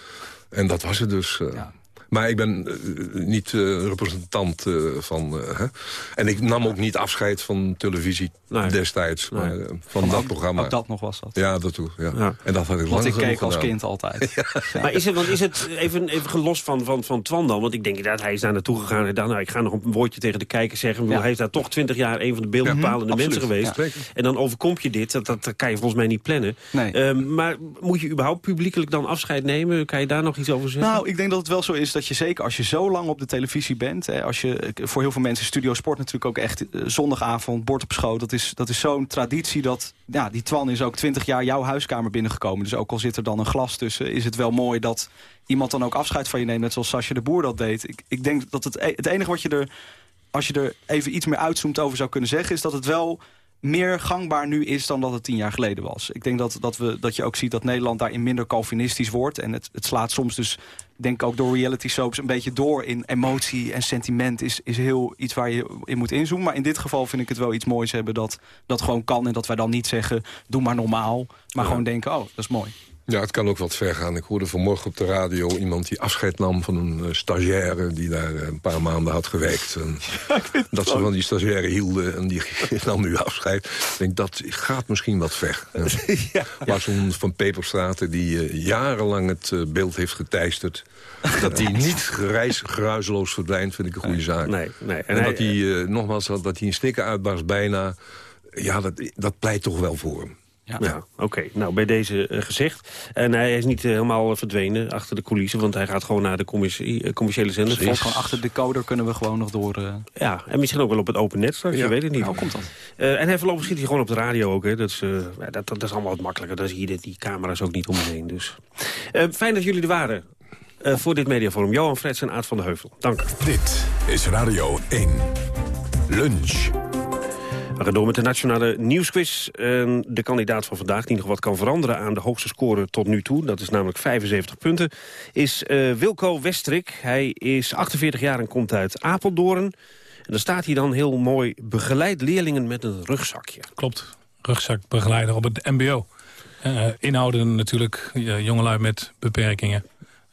Speaker 32: En dat was het dus. eh. Maar ik ben eh, niet eh, representant eh, van... hè. En ik nam ook niet afscheid van televisie
Speaker 2: Nee.
Speaker 32: destijds.
Speaker 2: Nee.
Speaker 32: Maar, van dat
Speaker 15: ook,
Speaker 32: programma.
Speaker 15: Ook dat nog was dat.
Speaker 32: Ja, dat toe. Ja.
Speaker 2: Ja.
Speaker 32: En dat had ik
Speaker 15: Wat
Speaker 32: lang
Speaker 15: ik keek als
Speaker 32: gedaan.
Speaker 15: kind altijd. (laughs)
Speaker 2: Maar is het, want is het even, even gelost van, van, van Twan dan? Want ik denk inderdaad, hij is daar naartoe gegaan. En dacht, nou, ik ga nog een woordje tegen de kijker zeggen.
Speaker 15: Ja.
Speaker 2: Hij is daar toch twintig jaar een van de beeldbepalende
Speaker 15: Mhm,
Speaker 2: mensen geweest.
Speaker 15: Ja.
Speaker 2: En dan overkomt je dit. Dat, dat, dat kan je volgens mij niet plannen.
Speaker 15: Nee.
Speaker 2: Ehm, maar moet je überhaupt publiekelijk dan afscheid nemen? Kan je daar nog iets over zeggen?
Speaker 15: Nou, ik denk dat het wel zo is dat je zeker als je zo lang op de televisie bent... Hè, als je, voor heel veel mensen Studio Sport natuurlijk ook echt eh, zondagavond, bord op schoot... dat is, dat is zo'n traditie dat... Ja, die Twan is ook twintig jaar jouw huiskamer binnengekomen. Dus ook al zit er dan een glas tussen... is het wel mooi dat iemand dan ook afscheid van je neemt... net zoals Sascha de Boer dat deed. Ik, ik denk dat het, het enige wat je er... als je er even iets meer uitzoomt over zou kunnen zeggen... is dat het wel meer gangbaar nu is dan dat het tien jaar geleden was. Ik denk dat, dat, we, dat je ook ziet dat Nederland daarin minder Calvinistisch wordt. En het, het slaat soms dus, denk ook door reality soaps... een beetje door in emotie en sentiment is, is heel iets waar je in moet inzoomen. Maar in dit geval vind ik het wel iets moois hebben dat dat gewoon kan... en dat wij dan niet zeggen, doe maar normaal. Maar gewoon denken, oh, dat is mooi.
Speaker 32: Ja, het kan ook wat ver gaan. Ik hoorde vanmorgen op de radio iemand die afscheid nam van een uh, stagiaire... die daar uh, een paar maanden had gewerkt. En (laughs) dat ze van die stagiaire hielden en die (laughs) nam nu afscheid. Ik denk, dat gaat misschien wat ver. (laughs) ja, maar zo'n Van Peperstraten die uh, jarenlang het beeld heeft geteisterd... dat die niet gereis, geruizeloos verdwijnt, vind ik een goede zaak.
Speaker 2: Nee, nee.
Speaker 32: En, en dat hij, nogmaals, dat hij een stikken uitbarst bijna... ja, dat, dat pleit toch wel voor hem.
Speaker 2: Ja, ja oké. Nou, bij deze uh, gezegd. En hij is niet uh, helemaal verdwenen achter de coulissen... want hij gaat gewoon naar de commercie, uh, commerciële zender.
Speaker 15: Precies. Gewoon achter de coder kunnen we gewoon nog door...
Speaker 2: Ja, en misschien ook wel op het open net straks,
Speaker 15: ja.
Speaker 2: je weet het niet.
Speaker 15: Nou, komt dat.
Speaker 2: en hij voorlopig zit hij gewoon op de radio ook. Hè. Dat, is, dat, dat, dat, is allemaal wat makkelijker. Dan zie je die camera's ook niet om je heen. Dus. fijn dat jullie er waren. voor dit mediaforum. Johan Frets en Aad van de Heuvel. Dank.
Speaker 1: Dit is Radio 1. Lunch.
Speaker 2: We gaan door met de nationale nieuwsquiz. En de kandidaat van vandaag die nog wat kan veranderen aan de hoogste score tot nu toe... dat is namelijk 75 punten, is uh, Wilco Westrik. Hij is 48 jaar en komt uit Apeldoorn. En dan staat hij dan heel mooi begeleid leerlingen met een rugzakje.
Speaker 33: Klopt, rugzakbegeleider op het mbo. Uh, inhouden natuurlijk uh, jongelui met beperkingen.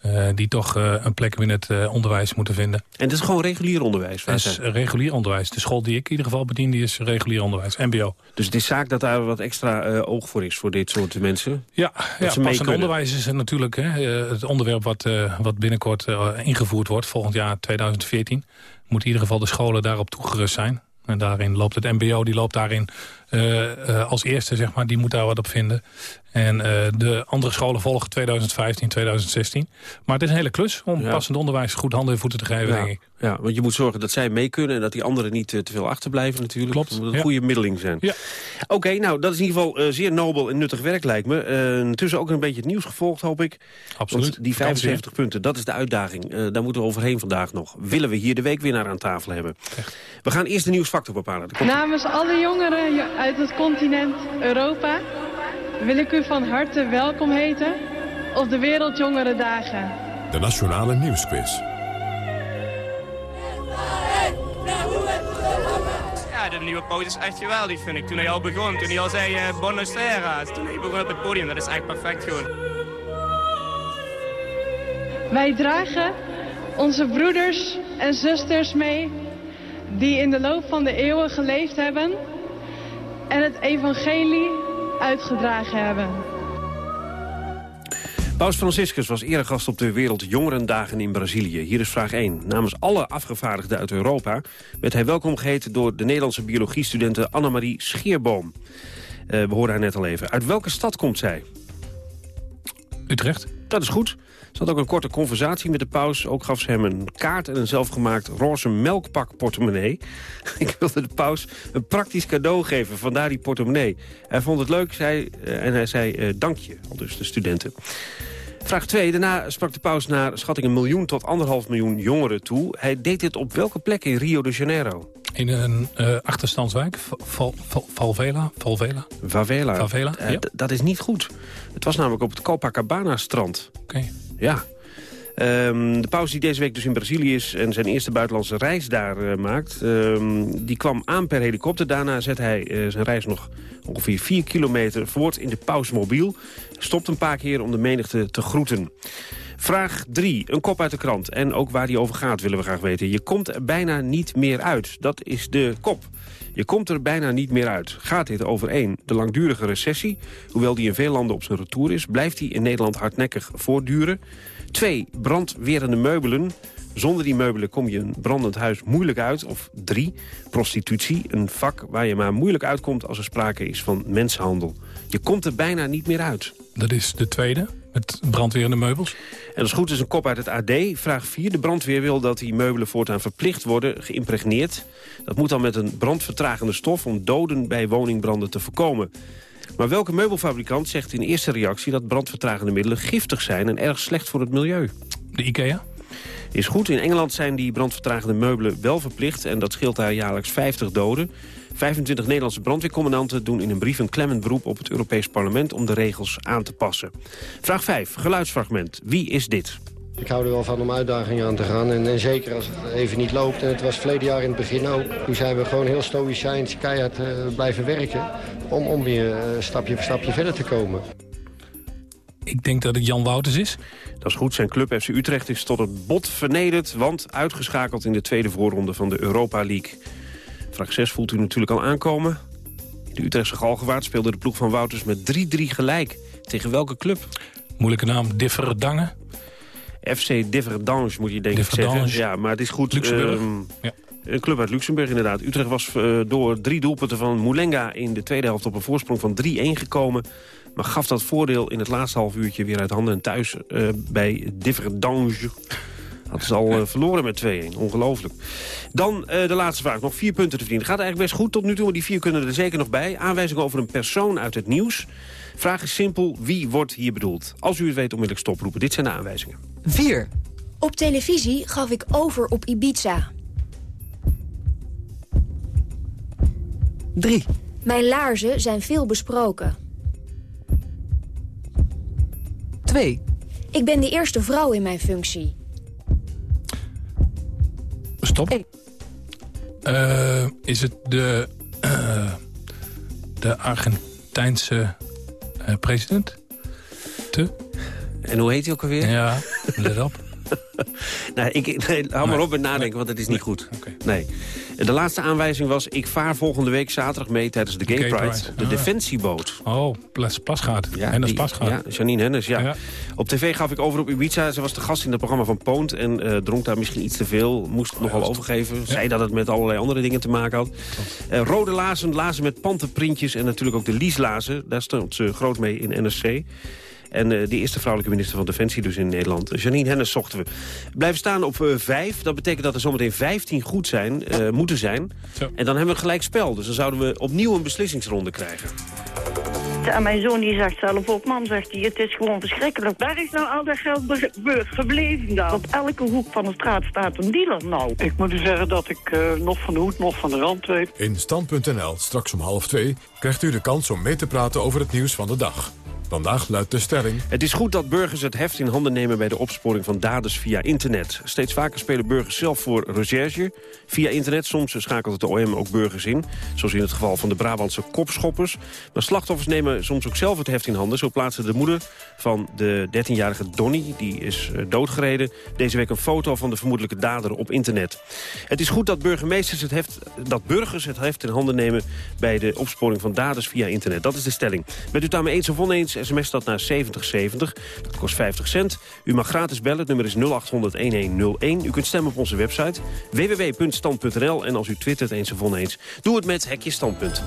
Speaker 33: Uh, die toch uh, een plek binnen het uh, onderwijs moeten vinden.
Speaker 2: En het is gewoon regulier onderwijs?
Speaker 33: Het is regulier onderwijs. De school die ik in ieder geval bedien, die is regulier onderwijs, mbo.
Speaker 2: Dus het is zaak dat daar wat extra oog voor is voor dit soort mensen?
Speaker 33: Ja, ja passend onderwijs is natuurlijk hè, het onderwerp wat, wat binnenkort ingevoerd wordt. Volgend jaar 2014 moet in ieder geval de scholen daarop toegerust zijn. En daarin loopt het mbo, die loopt daarin als eerste, zeg maar, die moet daar wat op vinden. En uh, de andere scholen volgen 2015, 2016. Maar het is een hele klus om ja. passend onderwijs goed handen en voeten te geven,
Speaker 2: ja.
Speaker 33: denk ik.
Speaker 2: Ja, want je moet zorgen dat zij mee kunnen... en dat die anderen niet uh, te veel achterblijven natuurlijk.
Speaker 33: Klopt.
Speaker 2: Dat moet een
Speaker 33: ja.
Speaker 2: goede middeling zijn.
Speaker 33: Ja.
Speaker 2: Oké, okay, nou, dat is in ieder geval uh, zeer nobel en nuttig werk, lijkt me. intussen ook een beetje het nieuws gevolgd, hoop ik.
Speaker 33: Absoluut.
Speaker 2: Want die 75 punten, dat is de uitdaging. daar moeten we overheen vandaag nog. Willen we hier de weekwinnaar aan tafel hebben?
Speaker 33: Echt.
Speaker 2: We gaan eerst de nieuwsfactor bepalen.
Speaker 34: Namens alle jongeren uit het continent Europa wil ik u van harte welkom heten op de Wereldjongerendagen.
Speaker 1: De Nationale Nieuwsquiz.
Speaker 35: Ja, de nieuwe poot is echt geweldig, vind ik. Toen hij al begon, toen hij al zei uh, Buenos Aires, toen hij begon op het podium, dat is echt perfect gewoon.
Speaker 34: Wij dragen onze broeders en zusters mee die in de loop van de eeuwen geleefd hebben en het evangelie uitgedragen hebben.
Speaker 2: Paus Franciscus was eregast op de Wereldjongerendagen in Brazilië. Hier is vraag 1. Namens alle afgevaardigden uit Europa... werd hij welkom geheten door de Nederlandse biologiestudente Annemarie Scheerboom. Uh, we hoorden haar net al even. Uit welke stad komt zij?
Speaker 33: Utrecht.
Speaker 2: Dat is goed. Ze had ook een korte conversatie met de paus. Ook gaf ze hem een kaart en een zelfgemaakt roze melkpak portemonnee. (laughs) Ik wilde de paus een praktisch cadeau geven, vandaar die portemonnee. Hij vond het leuk zei, uh, en hij zei uh, dank je, al dus de studenten. Vraag 2. Daarna sprak de paus naar schatting een miljoen tot anderhalf miljoen jongeren toe. Hij deed dit op welke plek in Rio de Janeiro?
Speaker 33: In een uh, achterstandswijk, Val, Val, Valvela. Valvela.
Speaker 2: Favela.
Speaker 33: Favela
Speaker 2: uh, ja. Dat is niet goed. Het was namelijk op het Copacabana-strand.
Speaker 33: Oké. Okay.
Speaker 2: Ja. Um, de paus die deze week dus in Brazilië is en zijn eerste buitenlandse reis daar uh, maakt... Um, die kwam aan per helikopter. Daarna zet hij uh, zijn reis nog ongeveer 4 kilometer voort in de pausmobiel. Stopt een paar keer om de menigte te groeten. Vraag 3. Een kop uit de krant. En ook waar die over gaat willen we graag weten. Je komt er bijna niet meer uit. Dat is de kop. Je komt er bijna niet meer uit. Gaat dit over 1. De langdurige recessie. Hoewel die in veel landen op zijn retour is... blijft die in Nederland hardnekkig voortduren. 2. Brandwerende meubelen. Zonder die meubelen kom je een brandend huis moeilijk uit. Of 3. Prostitutie. Een vak waar je maar moeilijk uitkomt als er sprake is van mensenhandel. Je komt er bijna niet meer uit.
Speaker 33: Dat is de tweede, met brandwerende meubels.
Speaker 2: En is goed, is een kop uit het AD. Vraag 4. De brandweer wil dat die meubelen voortaan verplicht worden geïmpregneerd. Dat moet dan met een brandvertragende stof om doden bij woningbranden te voorkomen. Maar welke meubelfabrikant zegt in eerste reactie dat brandvertragende middelen giftig zijn en erg slecht voor het milieu?
Speaker 33: De IKEA?
Speaker 2: Is goed. In Engeland zijn die brandvertragende meubelen wel verplicht en dat scheelt daar jaarlijks 50 doden. 25 Nederlandse brandweercommandanten doen in een brief een klemmend beroep op het Europees Parlement om de regels aan te passen. Vraag 5. Geluidsfragment. Wie is dit?
Speaker 36: Ik hou er wel van om uitdagingen aan te gaan. En, en, zeker als het even niet loopt. En het was verleden jaar in het begin ook. Toen zijn we gewoon heel stoïcijns keihard uh, blijven werken. Om, om weer uh, stapje voor stapje verder te komen.
Speaker 33: Ik denk dat het Jan Wouters is.
Speaker 2: Dat is goed. Zijn club FC Utrecht is tot het bot vernederd... want uitgeschakeld in de tweede voorronde van de Europa League. Vraag 6 voelt u natuurlijk al aankomen. De Utrechtse Galgenwaard speelde de ploeg van Wouters met 3-3 gelijk. Tegen welke club?
Speaker 33: Moeilijke naam, Differdange.
Speaker 2: FC Differdange moet je denk ik zeggen. Ja, maar het is goed.
Speaker 33: Luxemburg.
Speaker 2: ehm,
Speaker 33: Ja.
Speaker 2: Een club uit Luxemburg inderdaad. Utrecht was eh, door drie doelpunten van Moulenga in de tweede helft op een voorsprong van 3-1 gekomen. Maar gaf dat voordeel in het laatste half uurtje weer uit handen en thuis eh, bij Differdange. Hadden ze al eh, verloren met 2-1. Ongelooflijk. Dan de laatste vraag. Nog vier punten te verdienen. Gaat eigenlijk best goed tot nu toe, maar die vier kunnen er zeker nog bij. Aanwijzing over een persoon uit het nieuws. Vraag is simpel. Wie wordt hier bedoeld? Als u het weet, onmiddellijk stoproepen. Dit zijn de aanwijzingen.
Speaker 37: 4. Op televisie gaf ik over op Ibiza.
Speaker 38: 3.
Speaker 37: Mijn laarzen zijn veel besproken.
Speaker 38: 2.
Speaker 37: Ik ben de eerste vrouw in mijn functie.
Speaker 33: Stop. Eh, is het de, eh, de Argentijnse president? Te?
Speaker 2: En hoe heet hij ook alweer?
Speaker 33: Ja, let op. (laughs)
Speaker 2: Nou, ik, nee, hou maar op met nadenken, want het is niet goed. Nee. De laatste aanwijzing was... ik vaar volgende week zaterdag mee tijdens de Gay, Pride.
Speaker 33: Pride.
Speaker 2: De
Speaker 33: Ah.
Speaker 2: defensieboot.
Speaker 33: Oh, Plas, Plasgaard.
Speaker 2: Ja,
Speaker 33: en dat is
Speaker 2: die-
Speaker 33: Plasgaard.
Speaker 2: Ja, Janine Hennis, ja.
Speaker 33: Ja.
Speaker 2: Op tv gaf ik over op Ibiza. Ze was de gast in het programma van Poont... en eh, dronk daar misschien iets te veel. Moest het nogal overgeven. Zei dat het met allerlei andere dingen te maken had. Eh, rode lazen, lazen met pantenprintjes... en natuurlijk ook de Lieslazen. Daar stond ze groot mee in NSC. En eh, de eerste vrouwelijke minister van Defensie dus in Nederland. Janine Hennis zochten we. Blijven staan op eh, vijf. Dat betekent dat er zometeen 15 goed zijn, eh, moeten zijn. En dan hebben we gelijk spel. Dus dan zouden we opnieuw een beslissingsronde krijgen.
Speaker 39: En mijn zoon die zegt zelf ook, mam zegt hij, het is gewoon verschrikkelijk. Waar is nou al dat geld gebleven dan? Op elke hoek van de straat staat een dealer nou.
Speaker 40: Ik moet u zeggen dat ik eh, nog van de hoed, nog van de rand weet.
Speaker 1: In Stand.nl, straks om half twee, krijgt u de kans om mee te praten over het nieuws van de dag. Vandaag luidt de stelling...
Speaker 2: Het is goed dat burgers het heft in handen nemen bij de opsporing van daders via internet. Steeds vaker spelen burgers zelf voor recherche via internet. Soms schakelt het OM ook burgers in, zoals in het geval van de Brabantse kopschoppers. Maar slachtoffers nemen soms ook zelf het heft in handen. Zo plaatste de moeder van de 13-jarige Donny, die is eh, doodgereden... deze week een foto van de vermoedelijke dader op internet. Het is goed dat burgemeesters het dat burgers het heft in handen nemen... bij de opsporing van daders via internet. Dat is de stelling. Bent u het daarmee eens of oneens, sms dat naar 7070. Dat kost 50 cent. U mag gratis bellen, het nummer is 0800-1101. U kunt stemmen op onze website www.stand.nl. En als u twittert eens of oneens, doe het met Hekje Standpunt.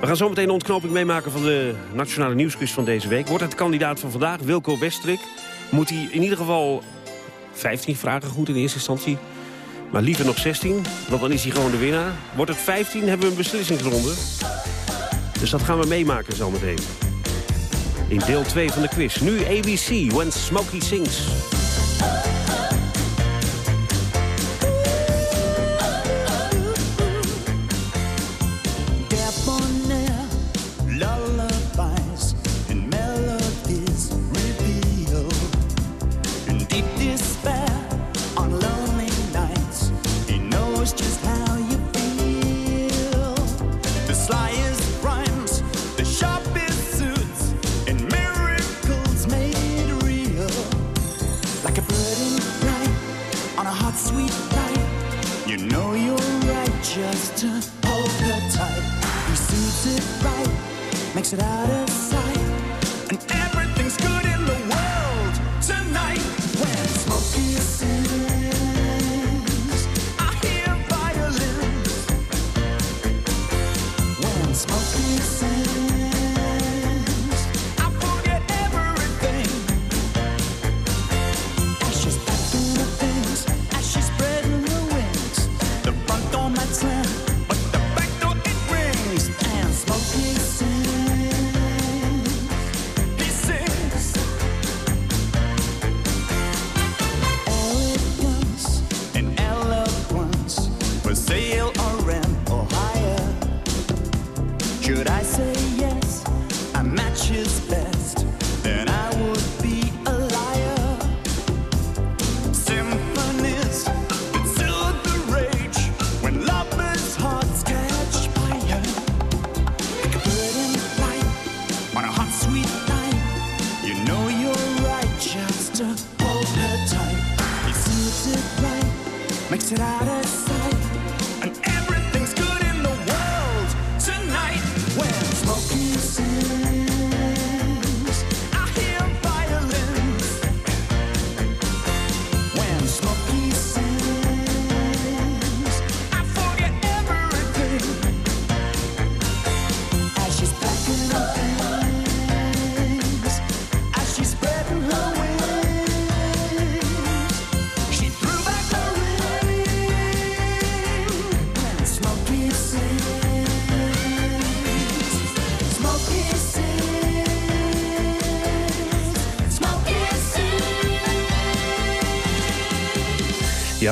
Speaker 2: We gaan zo meteen een ontknoping meemaken van de Nationale Nieuwsquiz van deze week. Wordt het kandidaat van vandaag, Wilco Westrik... moet hij in ieder geval 15 vragen goed in eerste instantie... Maar liever nog 16, want dan is hij gewoon de winnaar. Wordt het 15, hebben we een beslissingsronde. Dus dat gaan we meemaken zometeen. In deel 2 van de quiz. Nu ABC, When Smokey Sings.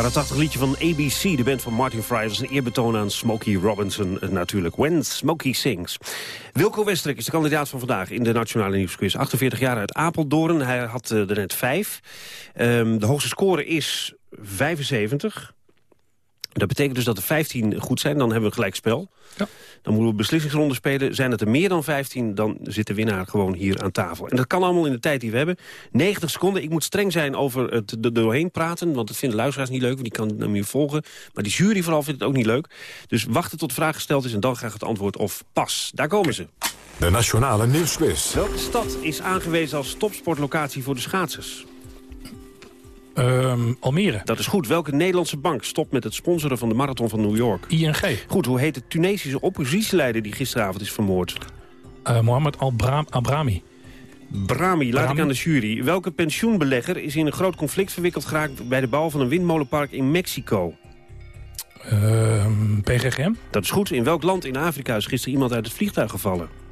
Speaker 2: Jaren 80 liedje van ABC, de band van Martin Fry. Is een eerbetoon aan Smokey Robinson eh, natuurlijk. When Smokey Sings. Wilco Westrik is de kandidaat van vandaag in de Nationale Nieuwsquiz. 48 jaar uit Apeldoorn. Hij had eh, er net vijf. Ehm, de hoogste score is 75. Dat betekent dus dat er 15 goed zijn. Dan hebben we een gelijk spel.
Speaker 33: Ja.
Speaker 2: Dan moeten we beslissingsronde spelen. Zijn het er meer dan 15, dan zit de winnaar gewoon hier aan tafel. En dat kan allemaal in de tijd die we hebben. 90 seconden. Ik moet streng zijn over het er doorheen praten. Want dat vinden luisteraars niet leuk. Want die kan hem hier volgen. Maar die jury vooral vindt het ook niet leuk. Dus wachten tot de vraag gesteld is. En dan graag het antwoord of pas. Daar komen ze.
Speaker 1: De Nationale Nieuwsquiz.
Speaker 2: Welke stad is aangewezen als topsportlocatie voor de schaatsers?
Speaker 33: Ehm, Almere.
Speaker 2: Dat is goed. Welke Nederlandse bank stopt met het sponsoren van de Marathon van New York?
Speaker 33: ING.
Speaker 2: Goed, hoe heet de Tunesische oppositieleider die gisteravond is vermoord?
Speaker 33: Uh, Mohamed Al-Abrami.
Speaker 2: Brami, laat
Speaker 33: Brami.
Speaker 2: ik aan de jury. Welke pensioenbelegger is in een groot conflict verwikkeld geraakt... bij de bouw van een windmolenpark in Mexico?
Speaker 33: Ehm, PGGM.
Speaker 2: Dat is goed. In welk land in Afrika is gisteren iemand uit het vliegtuig gevallen?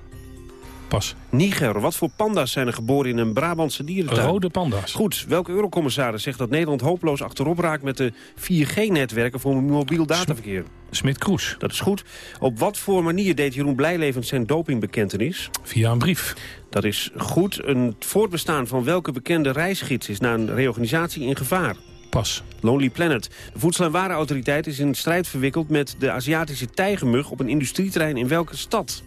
Speaker 33: Pas.
Speaker 2: Niger. Wat voor panda's zijn er geboren in een Brabantse dierentuin?
Speaker 33: Rode panda's.
Speaker 2: Goed. Welke eurocommissaris zegt dat Nederland hopeloos achterop raakt... met de 4G-netwerken voor mobiel dataverkeer?
Speaker 33: Smit Kroes.
Speaker 2: Dat is goed. Op wat voor manier deed Jeroen Blijlevend zijn dopingbekentenis?
Speaker 33: Via een brief.
Speaker 2: Dat is goed. Een voortbestaan van welke bekende reisgids is na een reorganisatie in gevaar?
Speaker 33: Pas.
Speaker 2: Lonely Planet. De Voedsel- en Warenautoriteit is in strijd verwikkeld met de Aziatische tijgermug op een industrieterrein in welke stad?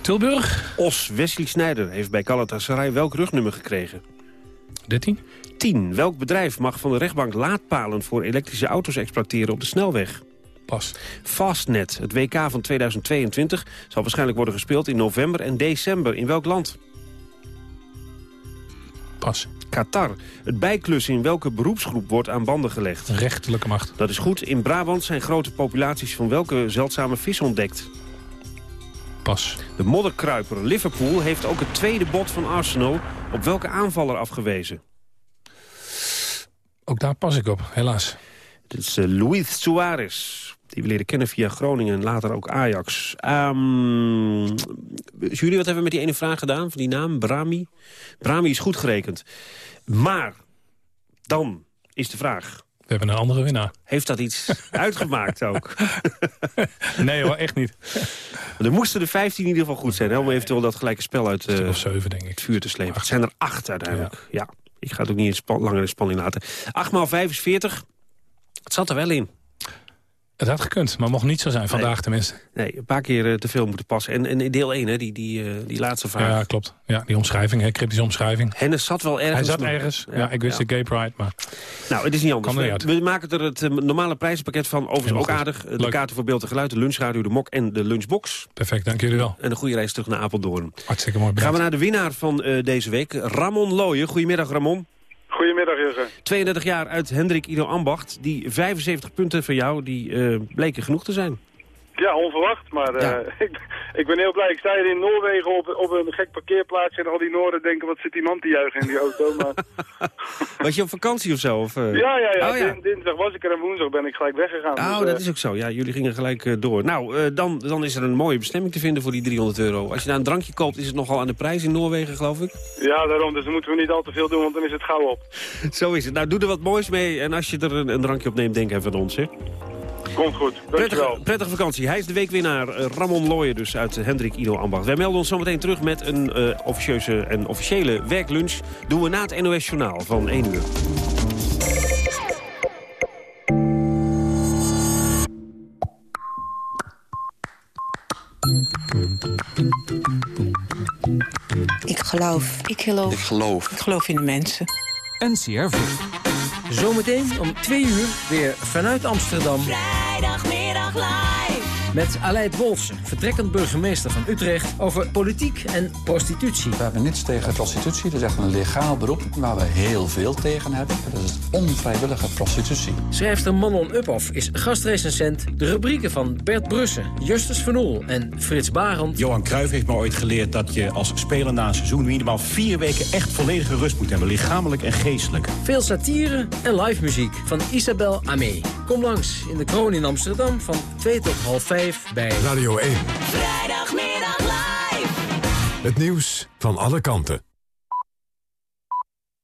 Speaker 33: Tilburg.
Speaker 2: Os. Wesley Snijder heeft bij Galatasaray welk rugnummer gekregen?
Speaker 33: 13.
Speaker 2: 10. Welk bedrijf mag van de rechtbank laadpalen voor elektrische auto's exploiteren op de snelweg?
Speaker 33: Pas.
Speaker 2: Fastnet, het WK van 2022, zal waarschijnlijk worden gespeeld in november en december. In welk land?
Speaker 33: Pas.
Speaker 2: Qatar. Het bijklussen in welke beroepsgroep wordt aan banden gelegd?
Speaker 33: Rechterlijke macht.
Speaker 2: Dat is goed. In Brabant zijn grote populaties van welke zeldzame vis ontdekt?
Speaker 33: Pas.
Speaker 2: De modderkruiper Liverpool heeft ook het tweede bod van Arsenal op welke aanvaller afgewezen?
Speaker 33: Ook daar pas ik op, helaas.
Speaker 2: Dit is eh, Luis Suarez. Die we leren kennen via Groningen en later ook Ajax. Um, jullie, wat hebben we met die ene vraag gedaan? Van die naam, Brami? Brami is goed gerekend. Maar, dan is de vraag...
Speaker 33: We hebben een andere winnaar.
Speaker 2: Heeft dat iets (laughs) uitgemaakt ook? (laughs)
Speaker 33: nee hoor, echt niet.
Speaker 2: Er moesten er 15 in ieder geval goed zijn. Hè, om eventueel dat gelijke spel uit uh,
Speaker 33: of 7, denk ik.
Speaker 2: het vuur te slepen. Het zijn er acht uiteindelijk. Ja. ja. Ik ga het ook niet in langer in spanning laten. 8 maal 5 is 40. Het zat er wel in.
Speaker 33: Het had gekund, maar mocht niet zo zijn, vandaag
Speaker 2: nee.
Speaker 33: tenminste.
Speaker 2: Nee, een paar keer uh, te veel moeten passen. En, en in deel 1, hè, die, die, uh, die laatste vraag.
Speaker 33: Ja, klopt. Ja, die omschrijving, hè, cryptische omschrijving.
Speaker 2: Hennis zat wel ergens.
Speaker 33: Hij zat ergens. Ja, ja ik wist ja. de gay pride, maar...
Speaker 2: Nou, het is niet anders.
Speaker 33: We,
Speaker 2: we maken er het uh, normale prijzenpakket van. Overigens ook aardig. De kaarten voor beeld en geluid, de lunchradio, de mok en de lunchbox.
Speaker 33: Perfect, dank jullie wel.
Speaker 2: En een goede reis terug naar Apeldoorn.
Speaker 33: Hartstikke mooi,
Speaker 2: bedankt. Gaan we naar de winnaar van uh, deze week, Ramon Looyen. Goedemiddag, Ramon.
Speaker 41: Goedemiddag, Jurgen.
Speaker 2: 32 jaar uit Hendrik Ido Ambacht. Die 75 punten van jou, die uh, bleken genoeg te zijn.
Speaker 41: Ja, onverwacht, maar uh, ja. (laughs) ik, ik, ben heel blij. Ik sta hier in Noorwegen op, op een gek parkeerplaatsje... en al die Noorden denken, wat zit die man te juichen in die auto. Maar... (laughs)
Speaker 2: was je op vakantie of zo? Of, uh...
Speaker 41: Ja, ja, ja. Oh, ja. dinsdag was ik er en woensdag ben ik gelijk weggegaan.
Speaker 2: Oh, dus, dat is ook zo. Ja, jullie gingen gelijk door. Nou, dan, dan is er een mooie bestemming te vinden voor die 300 euro. Als je daar een drankje koopt, is het nogal aan de prijs in Noorwegen, geloof ik?
Speaker 41: Ja, daarom. Dus dan moeten we niet al te veel doen, want dan is het gauw op. (laughs)
Speaker 2: Zo is het. Nou, doe er wat moois mee. En als je er een, een drankje op neemt, denk even aan ons, hè?
Speaker 41: Komt goed,
Speaker 2: prettige, prettige, vakantie. Hij is de weekwinnaar uh, Ramon Looyen dus uit uh, Hendrik Ido Ambacht. Wij melden ons zometeen terug met een uh, officieuze en officiële werklunch. Doen we na het NOS Journaal van 1 uur.
Speaker 42: Ik geloof.
Speaker 43: Ik geloof.
Speaker 42: Ik geloof.
Speaker 43: Ik geloof in de mensen.
Speaker 44: NCRV.
Speaker 45: Zometeen om twee uur weer vanuit Amsterdam.
Speaker 43: Vrijdagmiddag.
Speaker 45: Met Aleid Wolfsen, vertrekkend burgemeester van Utrecht... over politiek en prostitutie.
Speaker 10: We hebben niets tegen prostitutie. Dat is echt een legaal beroep waar we heel veel tegen hebben. Dat is onvrijwillige prostitutie.
Speaker 45: Schrijfster Manon Uphoff is gastrecensent. De rubrieken van Bert Brussen, Justus Van Oel en Frits Barend.
Speaker 46: Johan Cruijff heeft me ooit geleerd dat je als speler na een seizoen... minimaal vier weken echt volledige rust moet hebben. Lichamelijk en geestelijk.
Speaker 45: Veel satire en live muziek van Isabel Amé. Kom langs in de Kroon in Amsterdam van 2 tot half 5 bij
Speaker 1: Radio 1.
Speaker 43: Vrijdagmiddag live.
Speaker 1: Het nieuws van alle kanten.